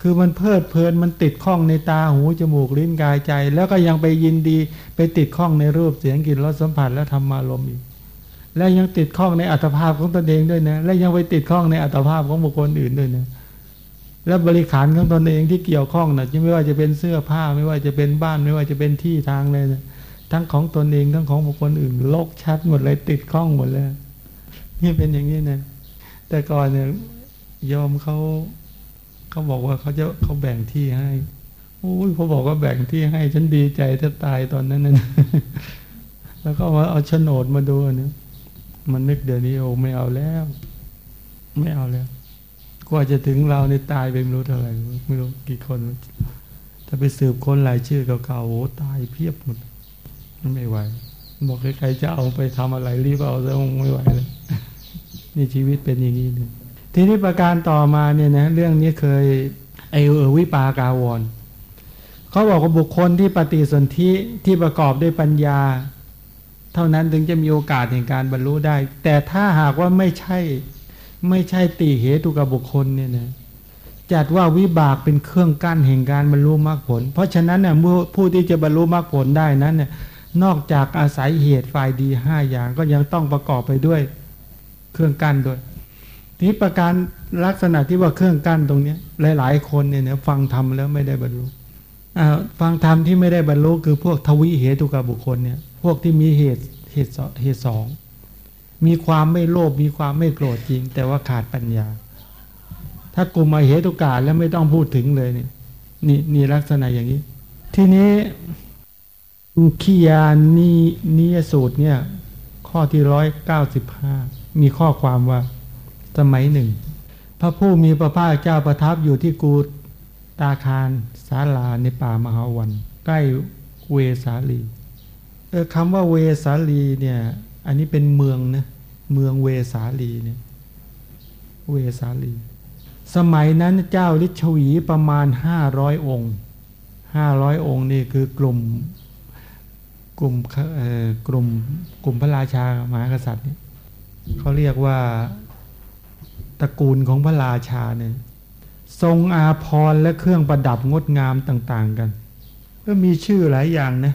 คือมันเพลิดเพลินมันติดข้องในตาหูจมูกลิ้นกายใจ แล้วก็ยังไปยินดีไปติดข้องในรูปเสียงกลิ่นรสสัมผัสและธรรมารมอีก และยังติดข้องในอัตภาพของตนเองด้วยนะ และยังไปติดข้องในอัตภาพของบุคคลอื่นด้วยนะและบริขารของตนเองที่เกี่ยวข้องนะไม่ว่าจะเป็นเสื้อผ้าไม่ว่าจะเป็นบ้านไม่ว่าจะเป็นที่ทางเลยนะทั้งของตนเองทั้งของบุคคลอื่นโลกชัดหมดเลยติดข้องหมดเลยนี่เป็นอย่างนี้นะแต่ก่อนเนี่ยยอมเขาเขาบอกว่าเขาจะเขาแบ่งที่ให้โอ้ยพอบอกว่าแบ่งที่ให้ฉันดีใจแทบตายตอนนั้นนั่นแล้วก็ว่าเอาโฉนดมาดูเนี่ย มันนึกเดี๋ยวนี้โอ้ไม่เอาแล้ว ไม่เอาแล้วกว่าจะถึงเราในตายไปไม่รู้เท่าไหร่ไม่รู้กี่คน ถ้าไปสืบคนหลายชื่อเก่าๆโอ้ตายเพียบหมดไม่ไหวบอกใครๆจะเอาไปทำอะไรรีบเอาซะไม่ไหวเลยนี่ชีวิตเป็นอย่างนี้เนี่ยทีนี้ประการต่อมาเนี่ยนะเรื่องนี้เคยไอเออวิปากาวรเขาบอกว่าบุคคลที่ปฏิสนธิที่ประกอบด้วยปัญญา เท่านั้นถึงจะมีโอกาสแห่งการบรรลุได้ แต่ถ้าหากว่าไม่ใช่ไม่ใช่ตีเหตุกับบุคคลเนี่ยนะจัดว่าวิบากเป็นเครื่องกั้นแห่งการบรรลุมรรคผล เพราะฉะนั้นเนี่ยผู้ที่จะบรรลุมรรคผลได้นั้นเนี่ยนอกจากอาศัยเหตุฝ่ายดีห้าอย่างก็ยังต้องประกอบไปด้วยเครื่องกั้นด้วยทีประการลักษณะที่ว่าเครื่องกั้นตรงนี้หลาย ๆ คนเนี่ยฟังธรรมแล้วไม่ได้บรรลุ ฟังธรรมที่ไม่ได้บรรลุคือพวกทวิเหตุกับบุคคลเนี่ยพวกที่มีเหตุเหตุเหตุสองมีความไม่โลภมีความไม่โกรธจริง แต่ว่าขาดปัญญา ถ้ากลุ่มมาเหตุกาแล้วไม่ต้องพูดถึงเลยนี่นี่นี่ลักษณะอย่างนี้ ทีนี้ขียานีนิยสูตรเนี่ยข้อที่ร้อยเก้าสิบห้ามีข้อความว่าสมัยหนึ่ง พระผู้มีพระภาคเจ้าประทับอยู่ที่กู ตาคารศาลาในป่ามหาวัน ใกล้เวสาลีเออคำว่าเวสาลีเนี่ยอันนี้เป็นเมืองนะเมืองเวสาลีเนี่ยเวสาลี สมัยนั้นเจ้าลิชวีประมาณห้าร้อยองค์ห้าร้อยองค์นี่คือกลุ่มกลุ่มกลุ่มกลุ่มพระราชามหากษัตริย์เนี่ยเขาเรียกว่าตระกูลของพระราชาเนี่ย ทรงอาพรและเครื่องประดับงดงามต่างๆกัน ก็มีชื่อหลายอย่างนะ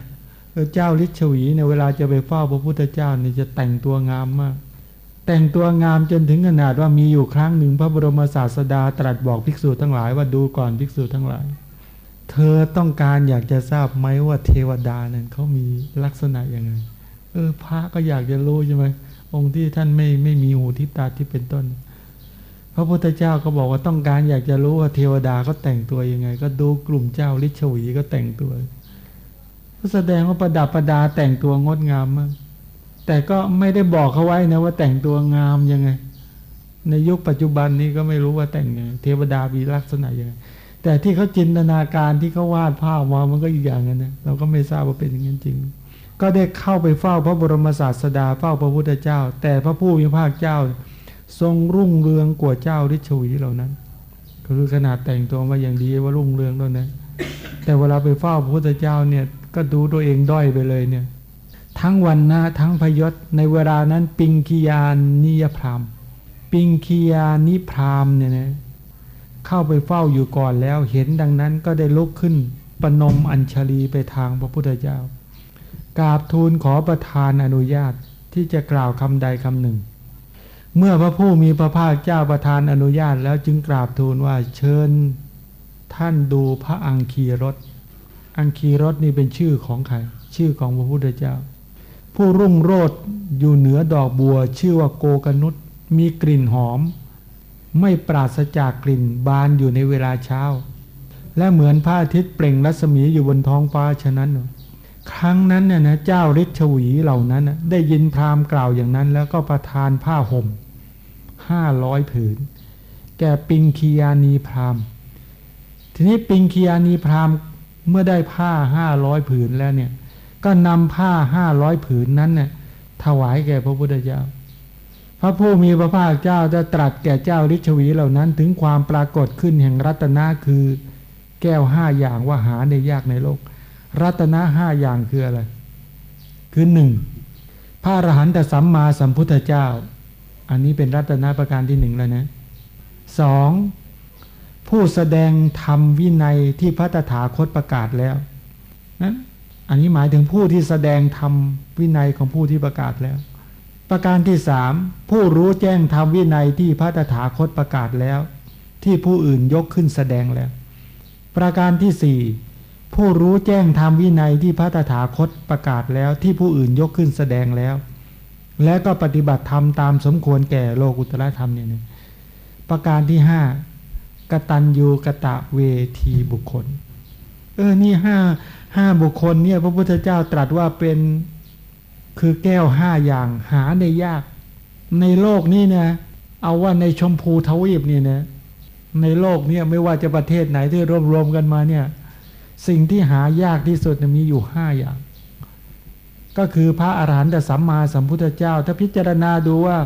เจ้าลิชวีในเวลาจะไปเฝ้าพระพุทธเจ้าเนี่ยจะแต่งตัวงามมาก แต่งตัวงามจนถึงขนาดว่ามีอยู่ครั้งหนึ่งพระบรมศาสดาตรัสบอกภิกษุทั้งหลายว่าดูก่อนภิกษุทั้งหลาย เธอต้องการอยากจะทราบไหมว่าเทวดานี่ยเขามีลักษณะยังไง เออพระก็อยากจะรู้ใช่ไหมองค์ที่ท่านไม่ไม่มีหูทิตาที่เป็นต้น พระพุทธเจ้าก็บอกว่าต้องการอยากจะรู้ว่าเทวดาเขาแต่งตัวยังไง ก็ดูกลุ่มเจ้าลิชวีก็แต่งตัวก็แสดงว่าประดับประดาแต่งตัวงดงามมากแต่ก็ไม่ได้บอกเขาไว้นะว่าแต่งตัวงามยังไง ในยุคปัจจุบันนี้ก็ไม่รู้ว่าแต่งไงเทวดามีลักษณะยังไงแต่ที่เขาจินตนาการที่เขาวาดภาพมามันก็อีกอย่างนึงนะเราก็ไม่ทราบว่าเป็นอย่างนั้นจริง ก็ได้เข้าไปเฝ้าพระบรมศาสดาเฝ้าพระพุทธเจ้า แต่พระผู้มีพระเจ้า ทรงรุ่งเรืองกว่าเจ้าฤชวีเหล่านั้น ก็คือขนาดแต่งตัวมาอย่างดีว่ารุ่งเรืองแล้วนะแต่เวลาไปเฝ้าพระพุทธเจ้าเนี่ยก็ดูตัวเองด้อยไปเลยเนี่ย ทั้งวันนะทั้งพยศในเวลานั้น ปิงคียานิยพรามปิงคียานิพรามเนี่ยนะเข้าไปเฝ้าอยู่ก่อนแล้วเห็นดังนั้นก็ได้ลุกขึ้นปนมอัญชลีไปทางพระพุทธเจ้ากราบทูลขอประทานอนุญาตที่จะกล่าวคำใดคำหนึ่ง เมื่อพระผู้มีพระภาคเจ้าประทานอนุญาตแล้วจึงกราบทูลว่าเชิญท่านดูพระอังคีรถ อังคีรถนี่เป็นชื่อของใคร ชื่อของพระพุทธเจ้า ผู้รุ่งโรดอยู่เหนือดอกบัว ชื่อว่าโกกนุษมีกลิ่นหอม ไม่ปราศจากกลิ่นบานอยู่ในเวลาเช้า และเหมือนพระอาทิตย์เปล่งรัศมีอยู่บนท้องฟ้าฉะนั้น ครั้งนั้นเนี่ยนะเจ้าฤทธิ์ชวีเหล่านั้นได้ยินพราหมณ์กล่าวอย่างนั้น แล้วก็ประทานผ้าห่ม ห้าร้อยผืน แก่ปิงคียานีพราหม์ทีนี้ปิงคียานีพราหม์เมื่อได้ผ้าห้าร้อยผืนแล้วเนี่ย ก็นำผ้าห้าร้อยผืนนั้นเนี่ยถวายแก่พระพุทธเจ้า พระผู้มีพระภาคเจ้าจะตรัสแก่เจ้าฤชวีเหล่านั้น ถึงความปรากฏขึ้นแห่งรัตนะคือ แก้วห้าอย่างว่าหาในยากในโลก รัตนะห้าอย่างคืออะไร คือหนึ่งพระอรหันตสัมมาสัมพุทธเจ้า อันนี้เป็นรัตนประการที่หนึ่งแล้วนะสองผู้แสดงธรรมวินัยที่พระตถาคตประกาศแล้วนั้นอันนี้หมายถึงผู้ที่แสดงธรรมวินัยของผู้ที่ประกาศแล้ว ประการที่สามผู้รู้แจ้งธรรมวินัยที่พระตถาคตประกาศแล้ว ที่ผู้อื่นยกขึ้นแสดงแล้ว ประการที่สี่ผู้รู้แจ้งธรรมวินัยที่พระตถาคตประกาศแล้ว ที่ผู้อื่นยกขึ้นแสดงแล้ว และก็ปฏิบัติธรรมตามสมควรแก่โลกุตละธรรมเนี่ยประการที่ห้ากตัญญูกะตะเวทีบุคคล เออ นี่ห้าห้าบุคคลเนี่ยพระพุทธเจ้าตรัสว่าเป็นคือแก้วห้าอย่างหาในยาก ในโลกนี้นะเอาว่าในชมพูทวีปนี่นะในโลกเนี่ยไม่ว่าจะประเทศไหนที่รวมรวมกันมาเนี่ย สิ่งที่หายากที่สุดมีอยู่ห้าอย่าง ก็คือพระอรหันตสัมมาสัมพุทธเจ้า ถ้าพิจารณาดูว่า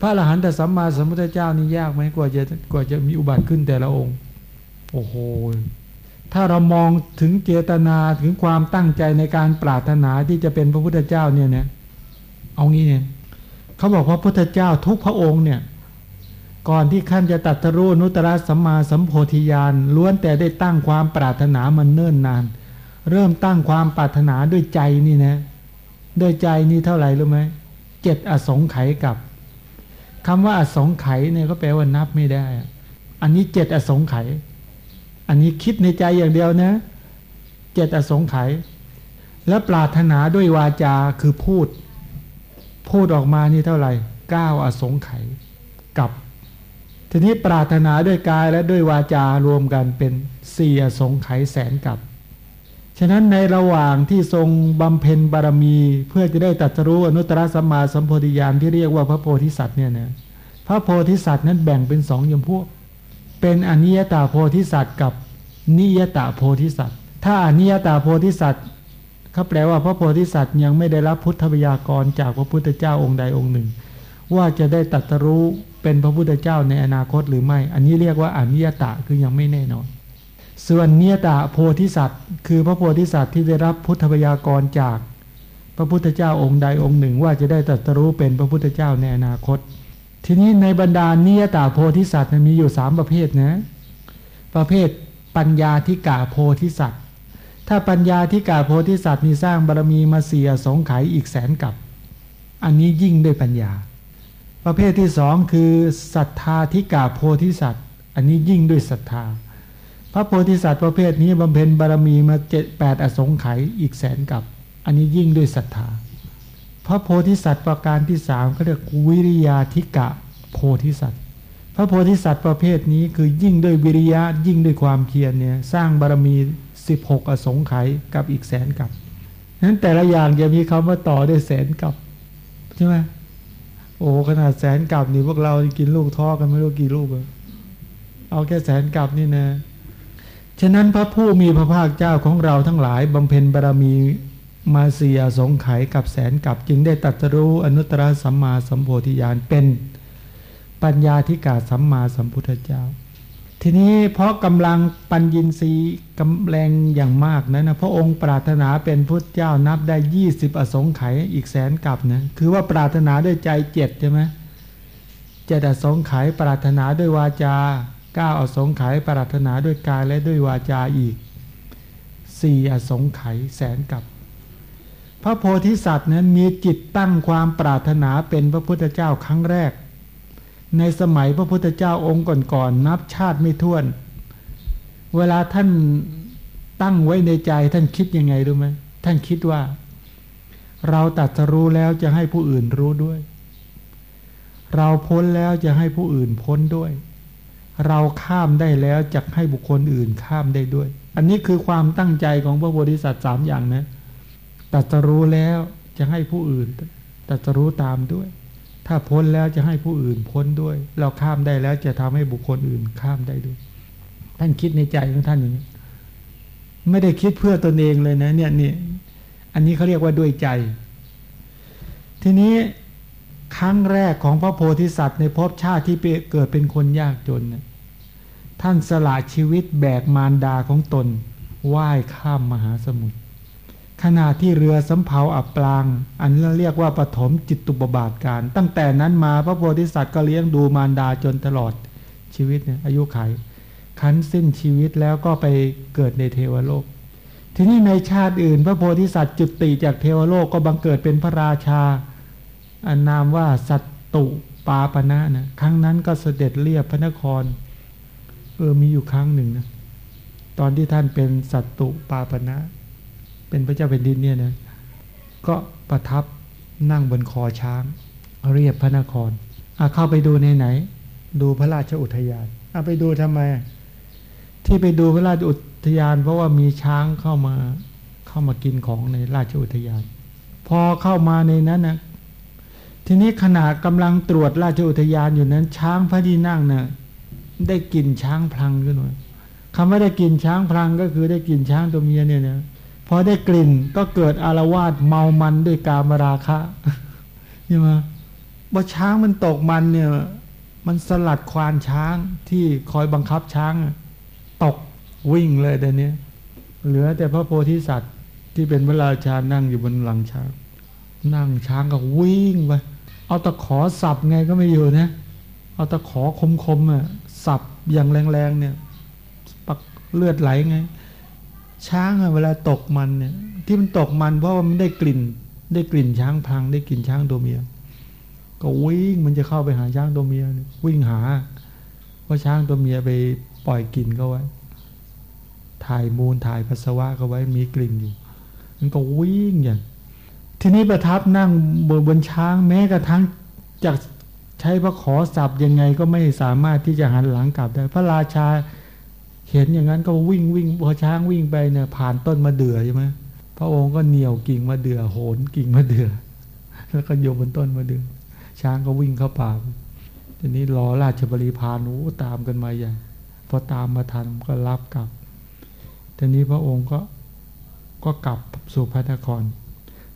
พระอรหันตสัมมาสัมพุทธเจ้านี่ยากไหมกว่าจะกว่าจะมีอุบัติขึ้นแต่ละองค์ โอ้โหถ้าเรามองถึงเจตนาถึงความตั้งใจในการปรารถนาที่จะเป็นพระพุทธเจ้าเนี่ยเนี่ยเอางี้เนี่ยเขาบอกว่าพระพุทธเจ้าทุกพระองค์เนี่ยก่อนที่ขั้นจะตัดรู้นุตตรสัมมาสัมโพธิญาณล้วนแต่ได้ตั้งความปรารถนามันเนิ่นนาน เริ่มตั้งความปรารถนาด้วยใจนี่นะ ด้วยใจนี่เท่าไหร่รู้ไหมเจ็ดอสงไขยกับคำว่าอสงไขยเนี่ยก็แปลว่านับไม่ได้ อันนี้เจ็ดอสงไขยอันนี้คิดในใจอย่างเดียวนะเจ็ดอสงไขยแล้วปรารถนาด้วยวาจาคือพูด พูดออกมานี่เท่าไหร่เก้าอสงไขยกับ ทีนี้ปรารถนาด้วยกายและด้วยวาจารวมกันเป็นสี่อสงไขยแสนกับ ฉะนั้นในระหว่างที่ทรงบำเพ็ญบารมีเพื่อจะได้ตัดรู้อนุตตรสัมมาสัมโพธิญาณที่เรียกว่าพระโพธิสัตว์เนี่ยนะพระโพธิสัตว์นั้นแบ่งเป็นสองย่างพวก เป็นอนิยตาโพธิสัตว์กับนิยตาโพธิสัตว์ ถ้าอนิยตาโพธิสัตว์เขาแปลว่าพระโพธิสัตว์ยังไม่ได้รับพุทธวิยากรจากพระพุทธเจ้าองค์ใดองค์หนึ่ง ว่าจะได้ตัดรู้เป็นพระพุทธเจ้าในอนาคตหรือไม่ อันนี้เรียกว่าอนิยตาคือยังไม่แน่นอน ส่วนเนียตาโพธิสัตว์ คือพระโพธิสัตว์ที่ได้รับพุทธวิยากรจาก พระพุทธเจ้าองค์ใดองค์หนึ่งว่าจะได้ตัดรู้เป็นพระพุทธเจ้าในอนาคต ทีนี้ในบรรดาเนียตาโพธิสัตว์มีอยู่สามประเภทนะประเภทปัญญาธิกาโพธิสัตว์ ถ้าปัญญาธิกาโพธิสัตว์มีสร้างบารมีมาสี่อสงไขยอีกแสนกัป อันนี้ยิ่งด้วยปัญญา ประเภทที่สองคือศรัทธาธิกาโพธิสัตว์ อันนี้ยิ่งด้วยศรัทธา พระโพธิสัตว์ประเภทนี้บำเพ็ญบารมีมาเจ็ดแปดอสงไขยอีกแสนกัป อันนี้ยิ่งด้วยศรัทธา พระโพธิสัตว์ประการที่สามเขาเรียกวิริยาทิกะโพธิสัตว์ พระโพธิสัตว์ประเภทนี้คือยิ่งด้วยวิริยะยิ่งด้วยความเพียรเนี่ยสร้างบารมีสิบหกอสงไขยกับอีกแสนกับนั้นแต่ละอย่างจะมีคำว่าต่อได้แสนกับใช่ไหมโอ้ขนาดแสนกับนี่พวกเรากินลูกท้อกันไม่รู้กี่ลูกเลยเอาแค่แสนกับนี่นะ ฉะนั้นพระผู้มีพระภาคเจ้าของเราทั้งหลายบำเพ็ญบารมีมาเสียสงไขยกับแสนกับจึงได้ตัดรู้อนุตตรสัมมาสัมโพธิญาณเป็นปัญญาธิกาสัมมาสัมพุทธเจ้า ทีนี้เพราะกำลังปัญญินทรีย์กำแรงอย่างมากนะนะพระองค์ปรารถนาเป็นพุทธเจ้านับได้ยี่สิบอสงไขยอีกแสนกับนะคือว่าปรารถนาด้วยใจเจ็ดใช่ไหมเจ็ดอสงไขยปรารถนาด้วยวาจา ก้าอสงไขยปรารถนาด้วยกายและด้วยวาจาอีกสี่อสงไขยแสนกับ พระโพธิสัตว์นั้นมีจิตตั้งความปรารถนาเป็นพระพุทธเจ้าครั้งแรก ในสมัยพระพุทธเจ้าองค์ก่อนๆนนับชาติไม่ถ้วน เวลาท่านตั้งไว้ในใจท่านคิดยังไงรู้ไหมท่านคิดว่า เราตัดรู้แล้วจะให้ผู้อื่นรู้ด้วย เราพ้นแล้วจะให้ผู้อื่นพ้นด้วย เราข้ามได้แล้วจะให้บุคคลอื่นข้ามได้ด้วย อันนี้คือความตั้งใจของพระโพธิสัตว์สามอย่างนะตัดรู้แล้วจะให้ผู้อื่นตัดรู้ตามด้วย ถ้าพ้นแล้วจะให้ผู้อื่นพ้นด้วย เราข้ามได้แล้วจะทำให้บุคคลอื่นข้ามได้ด้วย ท่านคิดในใจของท่านอย่างนี้ ไม่ได้คิดเพื่อตนเองเลยนะเนี่ยนี่อันนี้เขาเรียกว่าด้วยใจ ทีนี้ครั้งแรกของพระโพธิสัตว์ในภพชาติที่เกิดเป็นคนยากจน ท่านสละชีวิตแบกมารดาของตนว่ายข้ามมหาสมุทรขณะที่เรือสำเภาอับปลาง อันเรียกว่าปฐมจิตตุบบาทการ ตั้งแต่นั้นมาพระโพธิสัตว์ก็เลี้ยงดูมารดาจนตลอดชีวิตเนี่ยอายุไขขันสิ้นชีวิตแล้วก็ไปเกิดในเทวโลก ทีนี้ในชาติอื่น พระโพธิสัตว์จุติจากเทวโลกก็บังเกิดเป็นพระราชาอันนามว่าสัตตุปาปณะนะครั้งนั้นก็เสด็จเรียบพระนคร เออมีอยู่ครั้งหนึ่งนะตอนที่ท่านเป็นสัตตุปาปณะเป็นพระเจ้าแผ่นดินเนี่ยนะก็ประทับนั่งบนคอช้าง เรียบพระนครอะเข้าไปดูในไหน ดูพระราชอุทยานอะไปดูทำไม ที่ไปดูพระราชอุทยาน เพราะว่ามีช้างเข้ามาเข้ามากินของในราชอุทยาน พอเข้ามาในนั้นนะทีนี้ขณะกำลังตรวจราชอุทยานอยู่นั้น ช้างพระที่นั่งนะ่ะ ได้กลิ่นช้างพลังขึ้นมาคำว่าได้กลิ่นช้างพลังก็คือได้กลิ่นช้างตัวเมียเนี่ยนะพอได้กลิ่นก็เกิดอารวาสเมามันด้วยกามราคะใช่ไหมว่าช้างมันตกมันเนี่ยมันสลัดควานช้างที่คอยบังคับช้าง ตกวิ่งเลยแต่เนี้เหลือแต่พระโพธิสัตว์ที่เป็นพระราชานั่งอยู่บนหลังช้าง นั่งช้างก็วิ่งไปเอาตะขอสับไงก็ไม่อยู่นะเอาตะขอคมๆอะ สับอย่างแรงๆเนี่ยปักเลือดไหลไง ช้างเวลาตกมันเนี่ย ที่มันตกมันเพราะว่ามันได้กลิ่น ได้กลิ่นช้างพัง ได้กลิ่นช้างตัวเมีย ก็วิ่งมันจะเข้าไปหาช้างตัวเมียวิ่งหาเพราะช้างตัวเมียไปปล่อยกลิ่นเขาไว้ ถ่ายมูลถ่ายปัสสาวะเขาไว้มีกลิ่นอยู่ มันก็วิ่งอย่างทีนี้ประทับนั่งบนบนช้างแม้กระทั่งจาก ใช้พระขอสับยังไงก็ไม่สามารถที่จะหันหลังกลับได้ พระราชาเห็นอย่างนั้นก็วิ่งวิ่งพอช้างวิ่งไปเนี่ยผ่านต้นมาเดือใช่ไหมพระองค์ก็เหนี่ยวกิ่งมาเดือโหนกิ่งมาเดือแล้วก็โยบนต้นมาเดือช้างก็วิ่งเข้าป่าทีนี้รอราชบริพารโอ้ตามกันมาอย่างพอตามมาทันก็รับกลับทีนี้พระองค์ก็ก็กลับสู่พระนคร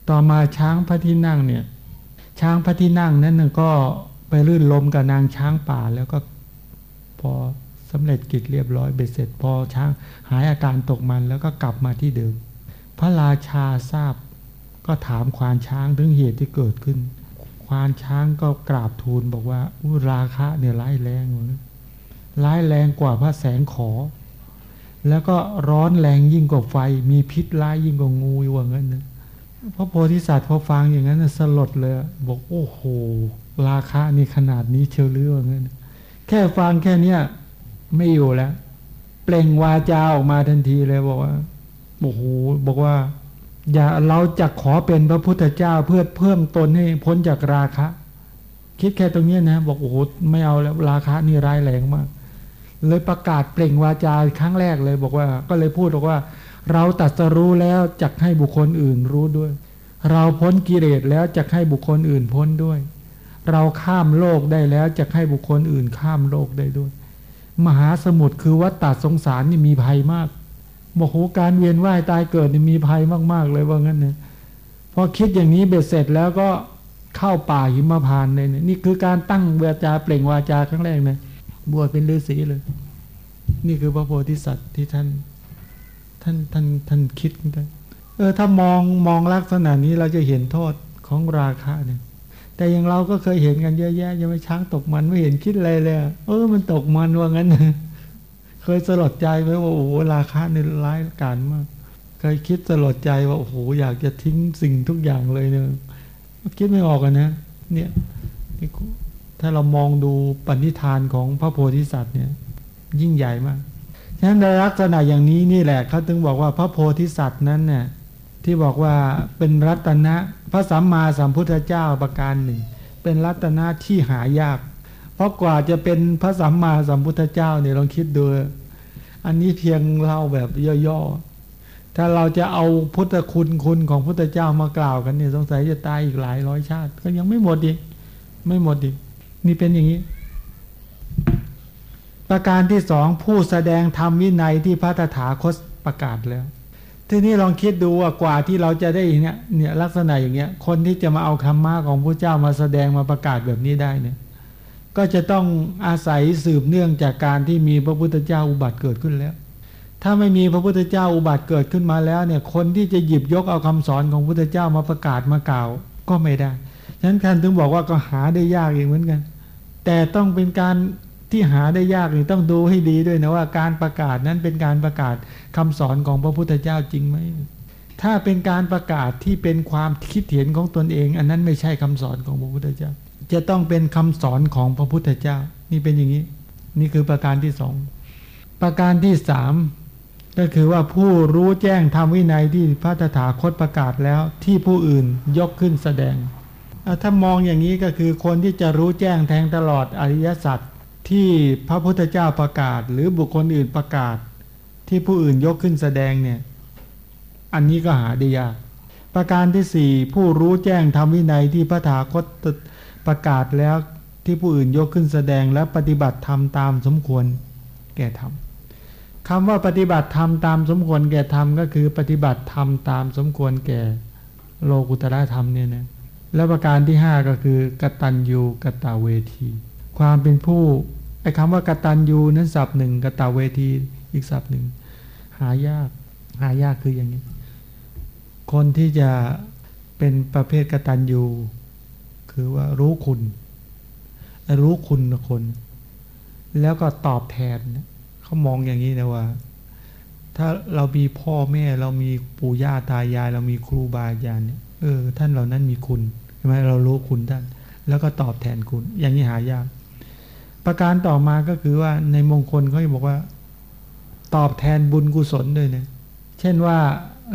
ต่อมาช้างพระที่นั่งเนี่ยช้างพระที่นั่งนั้นก็ ลื่นลมกับนางช้างป่าแล้วก็พอสำเร็จกิจเรียบร้อยเบ็ดเสร็จ พอช้างหายอาการตกมันแล้วก็กลับมาที่เดิม พระราชาทราบก็ถามควานช้างถึงเหตุที่เกิดขึ้น ควานช้างก็กราบทูลบอกว่าอุราคะเนี่ยร้ายแรงเลยร้ายแรงกว่าพระแสงขอ แล้วก็ร้อนแรงยิ่งกว่าไฟ มีพิษร้ายยิ่งกว่างูอว่างั้นนะพระโพธิสัตว์พอฟังอย่างนั้นสลดเลย บอกโอ้โห ราคานี่ขนาดนี้เชียวหรือว่างั้นแค่ฟังแค่เนี้ยไม่อยู่แล้ว เปล่งวาจาออกมาทันทีเลยบอกว่าโอ้โหบอกว่า อย่าเราจะขอเป็นพระพุทธเจ้าเพื่อเพิ่มตนให้พ้นจากราคะ คิดแค่ตรงนี้นะ บอกโอ้โหไม่เอาแล้วราคะนี่ร้ายแรงมากเลยประกาศเปล่งวาจาครั้งแรกเลยบอกว่า ก็เลยพูดบอกว่า เราตัดสรู้แล้วจักให้บุคคลอื่นรู้ด้วย เราพ้นกิเลสแล้วจักให้บุคคลอื่นพ้นด้วย เราข้ามโลกได้แล้วจักให้บุคคลอื่นข้ามโลกได้ด้วย มหาสมุทรคือวัฏฏสงสารนี่มีภัยมากบอกโหการเวียนว่ายตายเกิดนี่มีภัยมากๆเลยว่างั้นเนี่ยพอคิดอย่างนี้เบ็ดเสร็จแล้วก็เข้าป่าหิมพานเลยนี่คือการตั้งเวาจาเปล่งวาจาครั้งแรกเลยบวชเป็นฤาษีเลย นี่คือพระโพธิสัตว์ที่ท่านท่านท่านท่านคิดกันเออถ้ามองมองลักษณะนี้เราจะเห็นโทษของราคะเนี่ย แต่อย่างเราก็เคยเห็นกันเยอะแยะยังไม่ช้างตกมันไม่เห็นคิดอะไรเลยเออมันตกมันว่างั้น เคยสลดใจไหมว่าโอ้โหราคะในร้ายกาจมาก เคยคิดสลดใจว่าโอ้โหอยากจะทิ้งสิ่งทุกอย่างเลยเนี่ยคิดไม่ออกกันนะ เนี่ยถ้าเรามองดูปณิธานของพระโพธิสัตว์เนี่ย ยิ่งใหญ่มากฉะนั้นในลักษณะอย่างนี้นี่แหละเขาถึงบอกว่าพระโพธิสัตว์นั้นเนี่ยที่บอกว่าเป็นรัตนะ ระสัมมาสัมพุทธเจ้าประการหนึ่ง เป็นรัตนะที่หายาก เพราะกว่าจะเป็นพระสัมมาสัมพุทธเจ้าเนี่ยลองคิดดูอันนี้เพียงเล่าแบบย่อๆถ้าเราจะเอาพุทธคุณคุณของพุทธเจ้ามากล่าวกันเนี่ยสงสัยจะตายอีกหลายร้อยชาติ ก็ยังไม่หมดอีกไม่หมดอีกนี่เป็นอย่างนี้ ประการที่สองผู้แสดงธรรมวินัยที่พระตถาคตประกาศแล้ว ทีนี้ลองคิดดูว่ากว่าที่เราจะได้เนี่ยเนี่ยลักษณะอย่างเงี้ย คนที่จะมาเอาคำมาของพระเจ้ามาแสดงมาประกาศแบบนี้ได้เนี่ย ก็จะต้องอาศัยสืบเนื่องจากการที่มีพระพุทธเจ้าอุบัติเกิดขึ้นแล้ว ถ้าไม่มีพระพุทธเจ้าอุบัติเกิดขึ้นมาแล้วเนี่ย คนที่จะหยิบยกเอาคำสอนของพระพุทธเจ้ามาประกาศมากล่าว ก็ไม่ได้ฉะนั้นท่านถึงบอกว่าก็หาได้ยากเองเหมือนกัน แต่ต้องเป็นการ ที่หาได้ยากนี่ต้องดูให้ดีด้วยนะว่าการประกาศนั้นเป็นการประกาศคำสอนของพระพุทธเจ้าจริงไหมถ้าเป็นการประกาศที่เป็นความคิดเห็นของตนเอง อันนั้นไม่ใช่คำสอนของพระพุทธเจ้า จะต้องเป็นคำสอนของพระพุทธเจ้า นี่เป็นอย่างนี้ นี่คือประการที่สองประการที่สามก็คือว่าผู้รู้แจ้งทำวินัยที่พระตถาคตประกาศแล้วที่ผู้อื่นยกขึ้นแสดง ถ้ามองอย่างนี้ก็คือคนที่จะรู้แจ้งแทงตลอดอริยสัจ ที่พระพุทธเจ้าประกาศ หรือบุคคลอื่นประกาศ ที่ผู้อื่นยกขึ้นแสดงเนี่ย อันนี้ก็หาได้ยาก ประการที่สี่ผู้รู้แจ้งทำวินัยที่พระถาคตประกาศแล้วที่ผู้อื่นยกขึ้นแสดงและปฏิบัติธรรมตามสมควรแก่ธรรมคำว่าปฏิบัติธรรมตามสมควรแก่ธรรมก็คือปฏิบัติธรรมตามสมควรแก่โลกุตระธรรมเนี่ยนะแล้วประการที่ห้าก็คือกตัญญูกตเวที ความเป็นผู้ไอ้คำว่ากตัญญูนั้นศัพท์หนึ่งกตเวทีอีกศัพท์หนึ่งหายากหายากคืออย่างนี้ คนที่จะเป็นประเภทกตัญญูคือว่ารู้คุณ รู้คุณคน แล้วก็ตอบแทนเขามองอย่างนี้นะว่า ถ้าเรามีพ่อแม่เรามีปู่ย่าตายาย เรามีครูบาอาจารย์เนี่ยเออ ท่านเหล่านั้นมีคุณใช่ไหมเรารู้คุณท่าน แล้วก็ตอบแทนคุณ อย่างนี้หายาก ประการต่อมาก็คือว่าในมงคลเขาจะบอกว่า ตอบแทนบุญกุศลด้วยเนี่ยเช่นว่า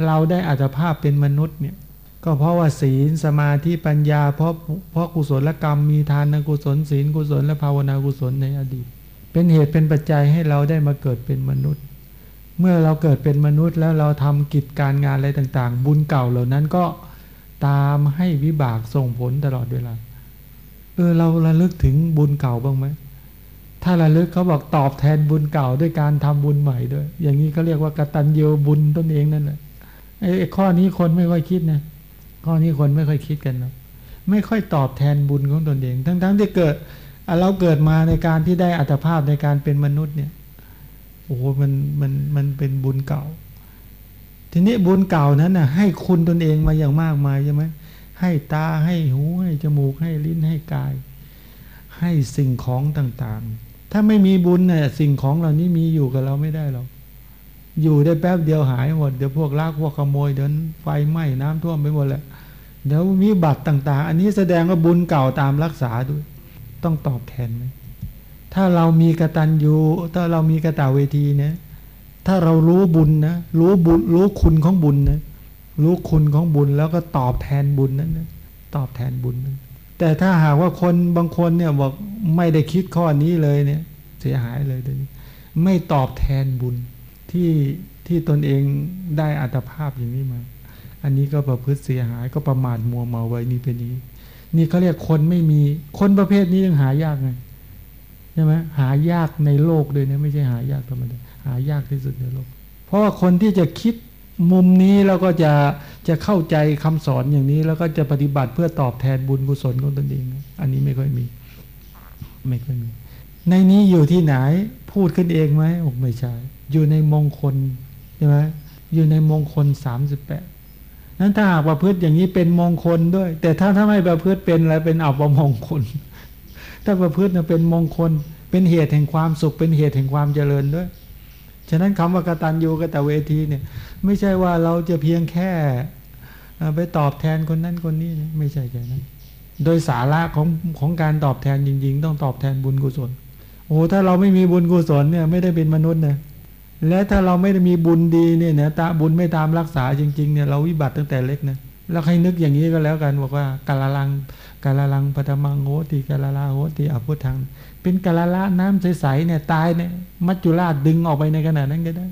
เราได้อัตภาพเป็นมนุษย์เนี่ย ก็เพราะว่าศีลสมาธิปัญญา เพราะเพราะกุศลกรรมมีทานกุศล ศีลกุศลและภาวนากุศลในอดีต เป็นเหตุเป็นปัจจัยให้เราได้มาเกิดเป็นมนุษย์ เมื่อเราเกิดเป็นมนุษย์แล้วเราทำกิจการงานอะไรต่างๆ บุญเก่าเหล่านั้นก็ตามให้วิบากส่งผลตลอดเวลาเออเราระลึกถึงบุญเก่าบ้างไหม ถ้าระลึกเขาบอกตอบแทนบุญเก่าด้วยการทำบุญใหม่ด้วย อย่างนี้เขาเรียกว่ากตัญญูบุญตนเองนั่นแหละไอ้ข้อนี้คนไม่ค่อยคิดนะข้อนี้คนไม่ค่อยคิดกันนะไม่ค่อยตอบแทนบุญของตนเอง ทั้งๆทที่เกิดเราเกิดมาในการที่ได้อัตภาพในการเป็นมนุษย์เนี่ยโอ้โหมันมันมันเป็นบุญเก่า ทีนี้บุญเก่านั้นน่ะ ให้คุณตนเองมาอย่างมากมายใช่ไหมให้ตาให้หูให้จมูกให้ลิ้นให้กาย ให้สิ่งของต่างๆ ถ้าไม่มีบุญเนี่ยสิ่งของเหล่านี้มีอยู่กับเราไม่ได้หรอกอยู่ได้แป๊บเดียวหายหมดเดี๋ยวพวกลากพวกขโมยเดินไฟไหม้น้ำท่วมไปหมดแหละเดี๋ยวมีบัตรต่าง ๆ อันนี้แสดงว่าบุญเก่าตามรักษาด้วย ต้องตอบแทนไหมถ้าเรามีกระตัญญูถ้าเรามีกระตาเวทีเนี่ยถ้าเรารู้บุญนะรู้บุญรู้คุณของบุญนะรู้คุณของบุญแล้วก็ตอบแทนบุญนั้นนะตอบแทนบุญนั้น แต่ถ้าหากว่าคนบางคนเนี่ยบอกไม่ได้คิดข้อนี้เลยเนี่ยเสียหายเลยตัวนี้ไม่ตอบแทนบุญที่ที่ตนเองได้อัตภาพอย่างนี้มา อันนี้ก็ประพฤติเสียหายก็ประมาทมัวเมาไว้นี่เป็นนี้ นี่เขาเรียกคนไม่มีคนประเภทนี้ยังหายากไงใช่ไหมหายากในโลกเลยเนี่ยไม่ใช่หายากธรรมดาหายากที่สุดในโลก เพราะว่าคนที่จะคิด มุมนี้แล้วก็จะจะเข้าใจคำสอนอย่างนี้แล้วก็จะปฏิบัติเพื่อตอบแทนบุญกุศลของตนเอง อันนี้ไม่ค่อยมี ไม่ค่อยมี ในนี้อยู่ที่ไหนพูดขึ้นเองไหมโอ้ไม่ใช่ อยู่ในมงคลใช่ไหมอยู่ในมงคลสามสิบแปดนั้นถ้าหากประพฤติอย่างนี้เป็นมงคลด้วย แต่ถ้าถ้าไม่ประพฤติเป็นอะไรเป็นอัปมงคล ถ้าประพฤติเป็นมงคล เป็นเหตุแห่งความสุข เป็นเหตุแห่งความเจริญด้วย ฉะนั้นคำว่ากตัญญูกตเวทีเนี่ย ไม่ใช่ว่าเราจะเพียงแค่ไปตอบแทนคนนั้นคนนี้ไม่ใช่แค่นั้น โดยสาระของของการตอบแทนจริง ๆ ต้องตอบแทนบุญกุศล โอ้ถ้าเราไม่มีบุญกุศลเนี่ยไม่ได้เป็นมนุษย์นะและถ้าเราไม่ได้มีบุญดีเนี่ยนะตาบุญไม่ตามรักษาจริงๆเนี่ยเราวิบัติตั้งแต่เล็กนะ แล้วให้นึกอย่างนี้ก็แล้วกันบอกว่ากาลลังกาลลังปฐมังโหติกาลลาโหติอภุทัง เป็นกาลละน้ำใสๆเนี่ยตายเนี่ยมัจจุราชดึงออกไปในขณะนั้นก็ได้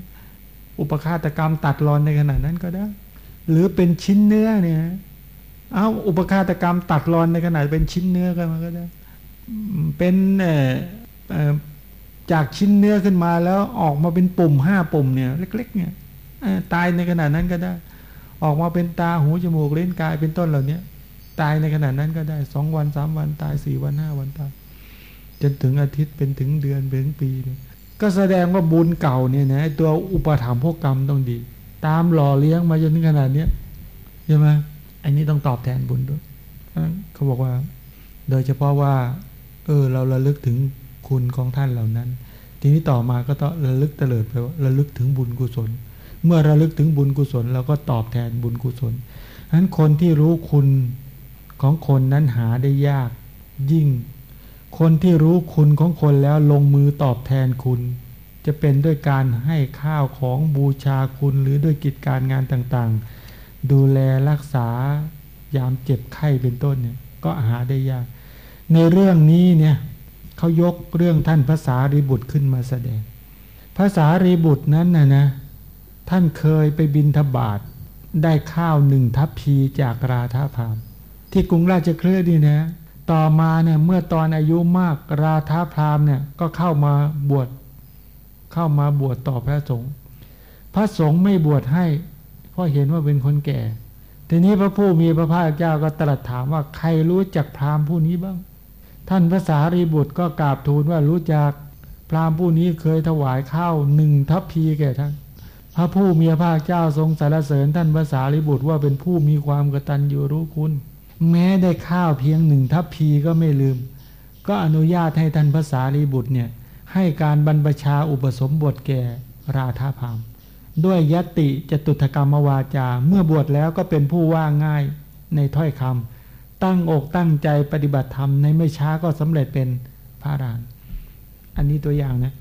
อุปฆาตกรรมตัดรอนในขณะนั้นก็ได้ หรือเป็นชิ้นเนื้อเนี่ยเอาอุปฆาตกรรมตัดรอนในขณะเป็นชิ้นเนื้อก็มาก็ได้ เป็นเอ่อจากชิ้นเนื้อขึ้นมาแล้วออกมาเป็นปุ่มห้าปุ่มเนี่ย เล็ก ๆ เนี่ยตายในขณะนั้นก็ได้ ออกมาเป็นตาหูจมูกเล่นกายเป็นต้นเหล่านี้ตายในขณะนั้นก็ได้สองวันสามวันตายสี่วันห้าวันตายจนถึงอาทิตย์เป็นถึงเดือนเป็นถึงปีเนี่ยก็แสดงว่าบุญเก่าเนี่ยนะตัวอุปถัมภกกรรมต้องดี ตามหล่อเลี้ยงมาจนถึงขนาดเนี้ยใช่ไหมอันนี้ต้องตอบแทนบุญด้วยเขาบอกว่า โดยเฉพาะว่า เออ เราระลึกถึงคุณของท่านเหล่านั้น ทีนี้ต่อมาก็ต้องระลึกเตลิดไปว่าระลึกถึงบุญกุศล เมื่อระลึกถึงบุญกุศลเราก็ตอบแทนบุญกุศลฉะนั้นคนที่รู้คุณของคนนั้นหาได้ยากยิ่ง คนที่รู้คุณของคนแล้วลงมือตอบแทนคุณ จะเป็นด้วยการให้ข้าวของบูชาคุณหรือด้วยกิจการงานต่างๆ ดูแลรักษายามเจ็บไข้เป็นต้นเนี่ยก็หาได้ยาก ในเรื่องนี้เนี่ยเขายกเรื่องท่านภาษารีบุตรขึ้นมาแสดงภาษารีบุตรนั้นนะนะ ท่านเคยไปบินทบาทได้ข้าวหนึ่งทัพพีจากราธาพามที่กรุงราชเครือดีนะ ต่อมาเนี่ยเมื่อตอนอายุมากราธาพรามเนี่ยก็เข้ามาบวชเข้ามาบวชต่อพระสงฆ์พระสงฆ์ไม่บวชให้ เพราะเห็นว่าเป็นคนแก่ ทีนี้พระผู้มีพระภาคเจ้าก็ตรัสถามว่าใครรู้จักพราหมณ์ผู้นี้บ้าง ท่านภาษารีบุตรก็กราบทูลว่ารู้จักพราหมณ์ผู้นี้เคยถวายข้าวหนึ่งทัพพีแก่ท่าน ระผู้มีพระภาคเจ้าทรงสรรเสริญท่านภาษารีบุตรว่าเป็นผู้มีความกตัญญูรู้คุณ แม้ได้ข้าวเพียงหนึ่งทัพพีก็ไม่ลืม ก็อนุญาตให้ท่านภาษารีบุตรเนี่ยให้การบรรพชาอุปสมบทแก่ราธาพาม ด้วยยติจตุถกรรมวาจา เมื่อบวชแล้วก็เป็นผู้ว่าง่ายในถ้อยคำตั้งอกตั้งใจปฏิบัติธรรมในไม่ช้าก็สำเร็จเป็นพระรานอันนี้ตัวอย่างนะ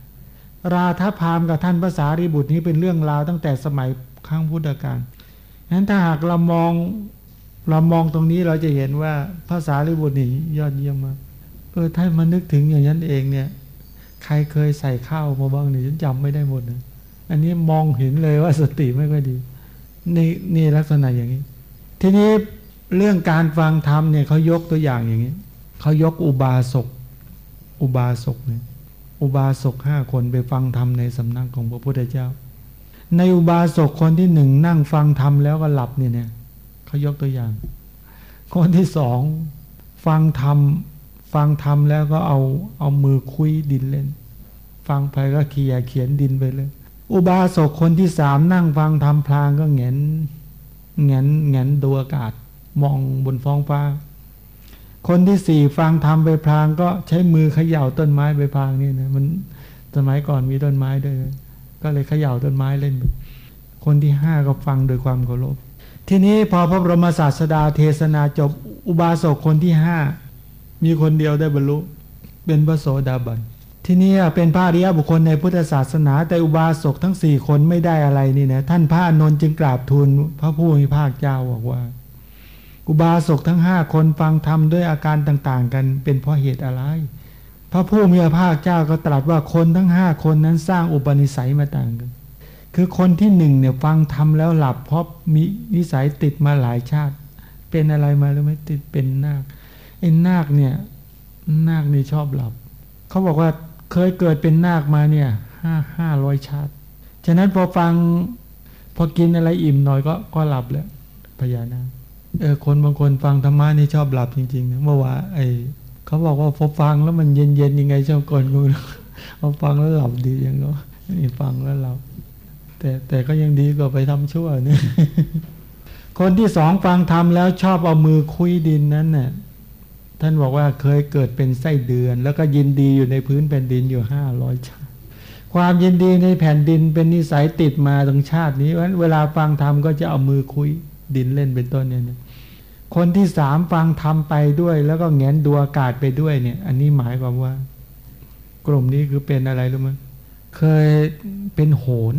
ราธาพามกับท่านภาษารีบุตรนี้เป็นเรื่องราวตั้งแต่สมัยครั้งพุทธกาลนั้นถ้าหากเรามองเรามองตรงนี้เราจะเห็นว่าภาษาลิบุตรนี่ยอดเยี่ยมมาก เออถ้ามันนึกถึงอย่างนั้นเองเนี่ย ใครเคยใส่ข้าวมาบ้างเนี่ยฉันจำไม่ได้หมดนะอันนี้มองเห็นเลยว่าสติไม่ค่อยดีนี่นี่ลักษณะอย่างนี้ ทีนี้เรื่องการฟังธรรมเนี่ยเขายกตัวอย่างอย่างนี้เขายกอุบาสกอุบาสกเนี่ย อุบาสกห้าคนไปฟังธรรมในสำนักของพระพุทธเจ้า ในอุบาสกคนที่หนึ่งนั่งฟังธรรมแล้วก็หลับเนี่ยเนี่ยเขายกตัวอย่าง คนที่สองฟังธรรมฟังธรรมแล้วก็เอาเอามือคุยดินเล่น ฟังไปก็เขียเขียนดินไปเลย อุบาสกคนที่สามนั่งฟังธรรมพลางก็เงนเงนเงนดูอากาศ มองบนฟองฟ้า คนที่สี่ฟังธรรมไปพลางก็ใช้มือเขย่าต้นไม้ไปพลางนี่นะมันสมัยก่อนมีต้นไม้ด้วย ก็เลยเขย่าต้นไม้เล่น คนที่ห้าก็ฟังโดยความเคารพทีนี้พอพระบรมศาสดาเทศนาจบอุบาสกคนที่ห้ามีคนเดียวได้บรรลุเป็นพระโสดาบันทีนี้เป็นพระอริยบุคคลในพุทธศาสนา แต่อุบาสกทั้งสี่คนไม่ได้อะไรนี่นะท่านพระอนนท์จึงกราบทูลพระผู้มีภาคเจ้าบอกว่า อุบาสกทั้งห้าคนฟังธรรมด้วยอาการต่าง ๆ กันเป็นเพราะเหตุอะไร พระผู้มีพระภาคเจ้าก็ตรัสว่าคนทั้งห้าคนนั้นสร้างอุปนิสัยมาต่างกัน คือคนที่หนึ่งเนี่ยฟังทำแล้วหลับเพราะมีนิสัยติดมาหลายชาติ เป็นอะไรมาหรือไม่ติดเป็นนาคไอ้นาคเนี่ยนาคนี่ชอบหลับเขาบอกว่าเคยเกิดเป็นนาคมาเนี่ยห้าห้าร้อยชาติ ฉะนั้นพอฟังพอกินอะไรอิ่มหน่อยก็ก็หลับแล้วพญานาค เออคนบางคนฟังธรรมะนี่ชอบหลับจริงๆนะเมื่อวานไอเขาบอกว่าพอฟังแล้วมันเย็นๆยังไงชอบกนกูพอฟังแล้วหลับดีอย่างเนี่ฟังแล้วหลับแต่แต่ก็ยังดีกว่าไปทำชั่วเนี่ยคนที่สองฟังทำแล้วชอบเอามือคุยดินนั้นเนี่ยท่านบอกว่าเคยเกิดเป็นไส้เดือน แล้วก็ยินดีอยู่ในพื้นแผ่นดินอยู่ห้าร้อยชาติ ความยินดีในแผ่นดินเป็นนิสัยติดมาตั้งชาตินี้เพราะเวลาฟังธรรมก็จะเอามือคุยดินเล่นเป็นต้นเนี่ย คนที่สามฟังทำไปด้วย แล้วก็แงนดูอากาศไปด้วยเนี่ย อันนี้หมายความว่า กลุ่มนี้คือเป็นอะไรรู้ไหมเคยเป็นโหน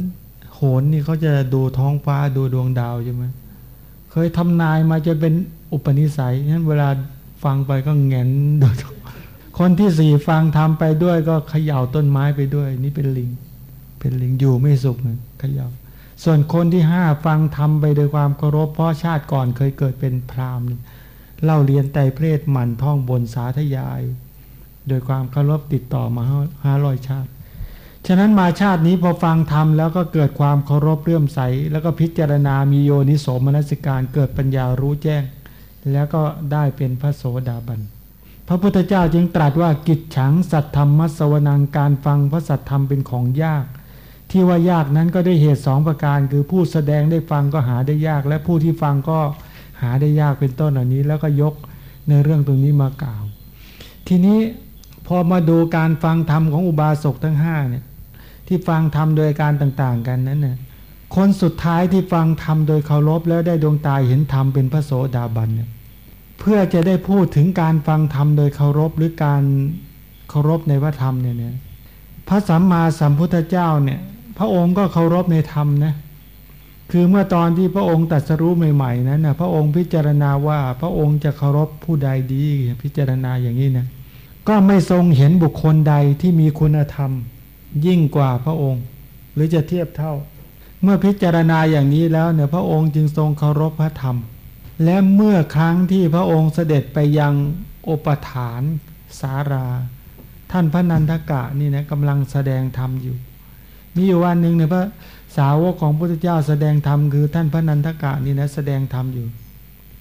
โหนนี่เขาจะดูท้องฟ้าดูดวงดาวใช่ไหมเคยทำนายมาจะเป็นอุปนิสัยนั้นเวลาฟังไปก็แงนดูคนที่สี่ฟังทำไปด้วย ก็เขย่าต้นไม้ไปด้วย นี่เป็นลิง เป็นลิงอยู่ไม่สุขเขย่า ส่วนคนที่ห้าฟังทำไปโดยความเคารพเพราะชาติก่อนเคยเกิดเป็นพราหมณ์เล่าเรียนไตรเพศหมั่นท่องบนสาธยาย โดยความเคารพติดต่อมาห้าร้อยชาติ ฉะนั้นมาชาตินี้พอฟังธรรมแล้วก็เกิดความเคารพเรื่อมใส แล้วก็พิจารณามีโยนิโสมนสิการเกิดปัญญารู้แจ้ง แล้วก็ได้เป็นพระโสดาบัน พระพุทธเจ้าจึงตรัสว่ากิจฉังสัตธรรมมัสวนังการฟังพระสัตธรรมเป็นของยาก ที่ว่ายากนั้นก็ได้เหตุสองประการ คือผู้แสดงได้ฟังก็หาได้ยาก และผู้ที่ฟังก็หาได้ยากเป็นต้นเหล่านี้ แล้วก็ยกในเรื่องตรงนี้มากล่าว ทีนี้พอมาดูการฟังธรรมของอุบาสกทั้งห้าเนี่ยที่ฟังธรรมโดยการต่างๆ กันนั้นเนี่ยคนสุดท้ายที่ฟังธรรมโดยเคารพแล้วได้ดวงตาเห็นธรรมเป็นพระโสดาบันเนี่ยเพื่อจะได้พูดถึงการฟังธรรมโดยเคารพหรือการเคารพในพระธรรมเนี่ยพระสัมมาสัมพุทธเจ้าเนี่ย พระองค์ก็เคารพในธรรมนะคือเมื่อตอนที่พระองค์ตัดสรู้ใหม่ๆนั้นนะพระองค์พิจารณาว่าพระองค์จะเคารพผู้ใดดีพิจารณาอย่างนี้นะก็ไม่ทรงเห็นบุคคลใดที่มีคุณธรรม ยิ่งกว่าพระองค์ หรือจะเทียบเท่า เมื่อพิจารณาอย่างนี้แล้วเนี่ยพระองค์จึงทรงเคารพพระธรรม และเมื่อครั้งที่พระองค์เสด็จไปยังโอปฐานสารา ท่านพระนันทกะนี่นะกำลังแสดงธรรมอยู่ มีอยู่วันหนึ่งเนี่ยพระสาวกของพระพุทธเจ้าแสดงธรรมคือท่านพระนันทกะนี่นะแสดงธรรมอยู่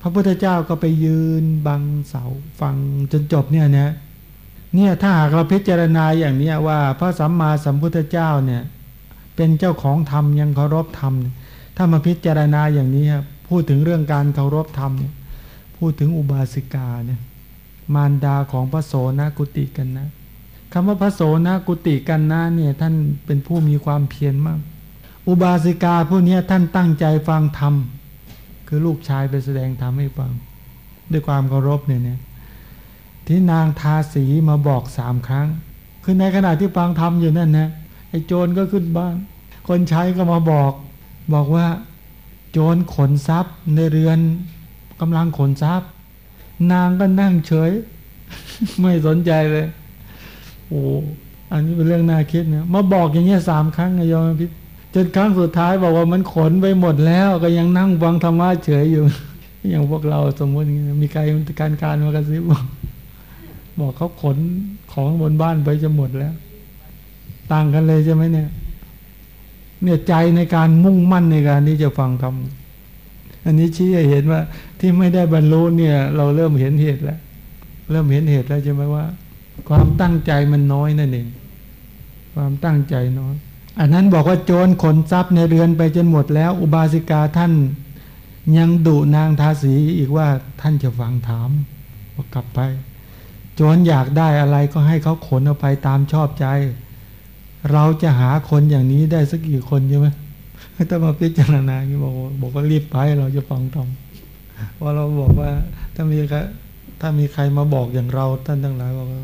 พระพุทธเจ้าก็ไปยืนบังเสาฟังจนจบเนี่ยนะเนี่ยถ้าหากเราพิจารณาอย่างเนี้ยว่า พระสัมมาสัมพุทธเจ้าเนี่ย เป็นเจ้าของธรรมยังเคารพธรรม ถ้ามาพิจารณาอย่างนี้พูดถึงเรื่องการเคารพธรรมเนี่ยพูดถึงอุบาสิกาเนี่ยมารดาของพระโสนกุติกันนะ คำว่าพระโสนะกุติกันนะเนี่ยท่านเป็นผู้มีความเพียรมาก อุบาสิกาผู้นี้ท่านตั้งใจฟังธรรม คือลูกชายไปแสดงธรรมให้ฟัง ด้วยความเคารพเนี่ยเนี่ยที่นางทาสีมาบอกสามครั้ง คือในขณะที่ฟังธรรมอยู่นั่นนะไอ้โจรก็ขึ้นบ้าน คนใช้ก็มาบอก บอกว่า โจรขนทรัพย์ในเรือนกำลังขนทรัพย์ นางก็นั่งเฉย ไม่สนใจเลย โอ้อันนี้เป็นเรื่องน่าคิดนะมาบอกอย่างเงี้ยสามครั้งนายอมพิษจนครั้งสุดท้ายบอกว่ามันขนไปหมดแล้ว ก็ยังนั่งฟังธรรมะเฉยอยู่ อย่างพวกเราสมมติมีใครการการมากระซิบบอกบอกเขาขนของบนบ้านไปจะหมดแล้ว ต่างกันเลยใช่ไหมเนี่ย เนี่ยใจในการมุ่งมั่นในการที่จะฟังธรรมอันนี้ชี้ให้เห็นว่าที่ไม่ได้บรรลุเนี่ย เราเริ่มเห็นเหตุแล้ว เริ่มเห็นเหตุแล้วใช่ไหมว่า ความตั้งใจมันน้อยนั่นเอง ความตั้งใจน้อย อันนั้นบอกว่าโจรขนทรัพย์ในเรือนไปจนหมดแล้ว อุบาสิกาท่าน ยังดุนางทาสีอีกว่าท่านจะฟังถามว่ากลับไป โจรอยากได้อะไรก็ให้เขาขนเอาไปตามชอบใจ เราจะหาคนอย่างนี้ได้สักกี่คนใช่ไหมถ้ามาพิจารณาอย่างนี้บอกบอกว่ารีบไปเราจะฟังทำเพราะเราบอกว่าถ้ามีถ้ามีใครมาบอกอย่างเราท่านทั้งหลายบอกว่า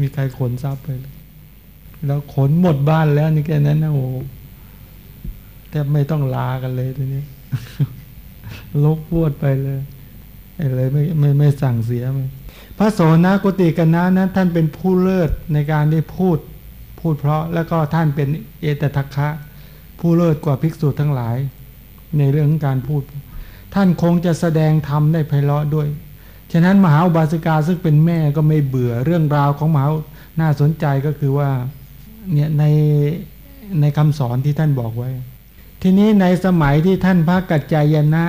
มีใครขนทรัพย์ไป แล้วขนหมดบ้านแล้วนี่แค่นั้นนะโอ้แทบไม่ต้องลากันเลยทีนี้ลกพูดไปเลยอะไรไม่ไม่ไม่สั่งเสียมันพระโสนกุติกันนะนั้นท่านเป็นผู้เลิศในการได้พูดพูดเพราะแล้วก็ท่านเป็นเอตทัคคะ ผู้เลิศกว่าภิกษุทั้งหลาย ในเรื่องการพูด ท่านคงจะแสดงธรรมได้ไพเราะด้วย ฉะนั้นมหาอุบาสิกาซึ่งเป็นแม่ก็ไม่เบื่อเรื่องราวของมหาน่าสนใจก็คือว่าเนี่ยในในคำสอนที่ท่านบอกไว้ ทีนี้ในสมัยที่ท่านพระกัจจายนะ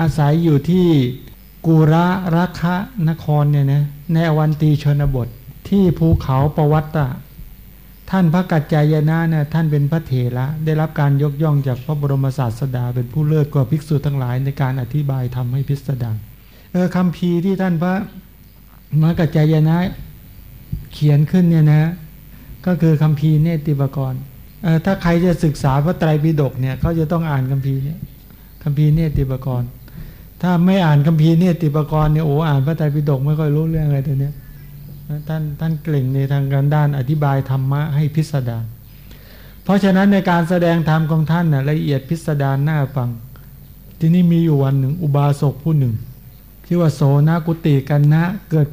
อาศัยอยู่ที่กุระรัคะนครเนี่ยนะในวันตีชนบทที่ภูเขาประวัตตะท่านพระกัจจายนะเนี่ยท่านเป็นพระเถระได้รับการยกย่องจากพระบรมศาสดา เป็นผู้เลิศกว่าภิกษุทั้งหลายในการอธิบายทำให้พิสดาร ออคำพีที่ท่านพระมกัจจายนะเขียนขึ้นเนี่ยนะ ก็คือคำพีเนติบกรเออถ้าใครจะศึกษาพระไตรปิฎกเนี่ยเขาจะต้องอ่านคำพีเนี่ยคำพีเนติบกร ถ้าไม่อ่านคัมภีเนติปกรเนี่ยโอ้อ่านพระไตรปิฎกไม่ค่อยรู้เรื่องอะไรตัวเนี้ยท่านท่านเก่งในทางการด้านอธิบายธรรมะให้พิสดารเพราะฉะนั้นในการแสดงธรรมของท่านน่ะละเอียดพิสดารน้าฟัง ที่นี่มีอยู่วันหนึ่งอุบาสกผู้หนึ่ง ชื่อว่าโสนกุติกันนะ เกิด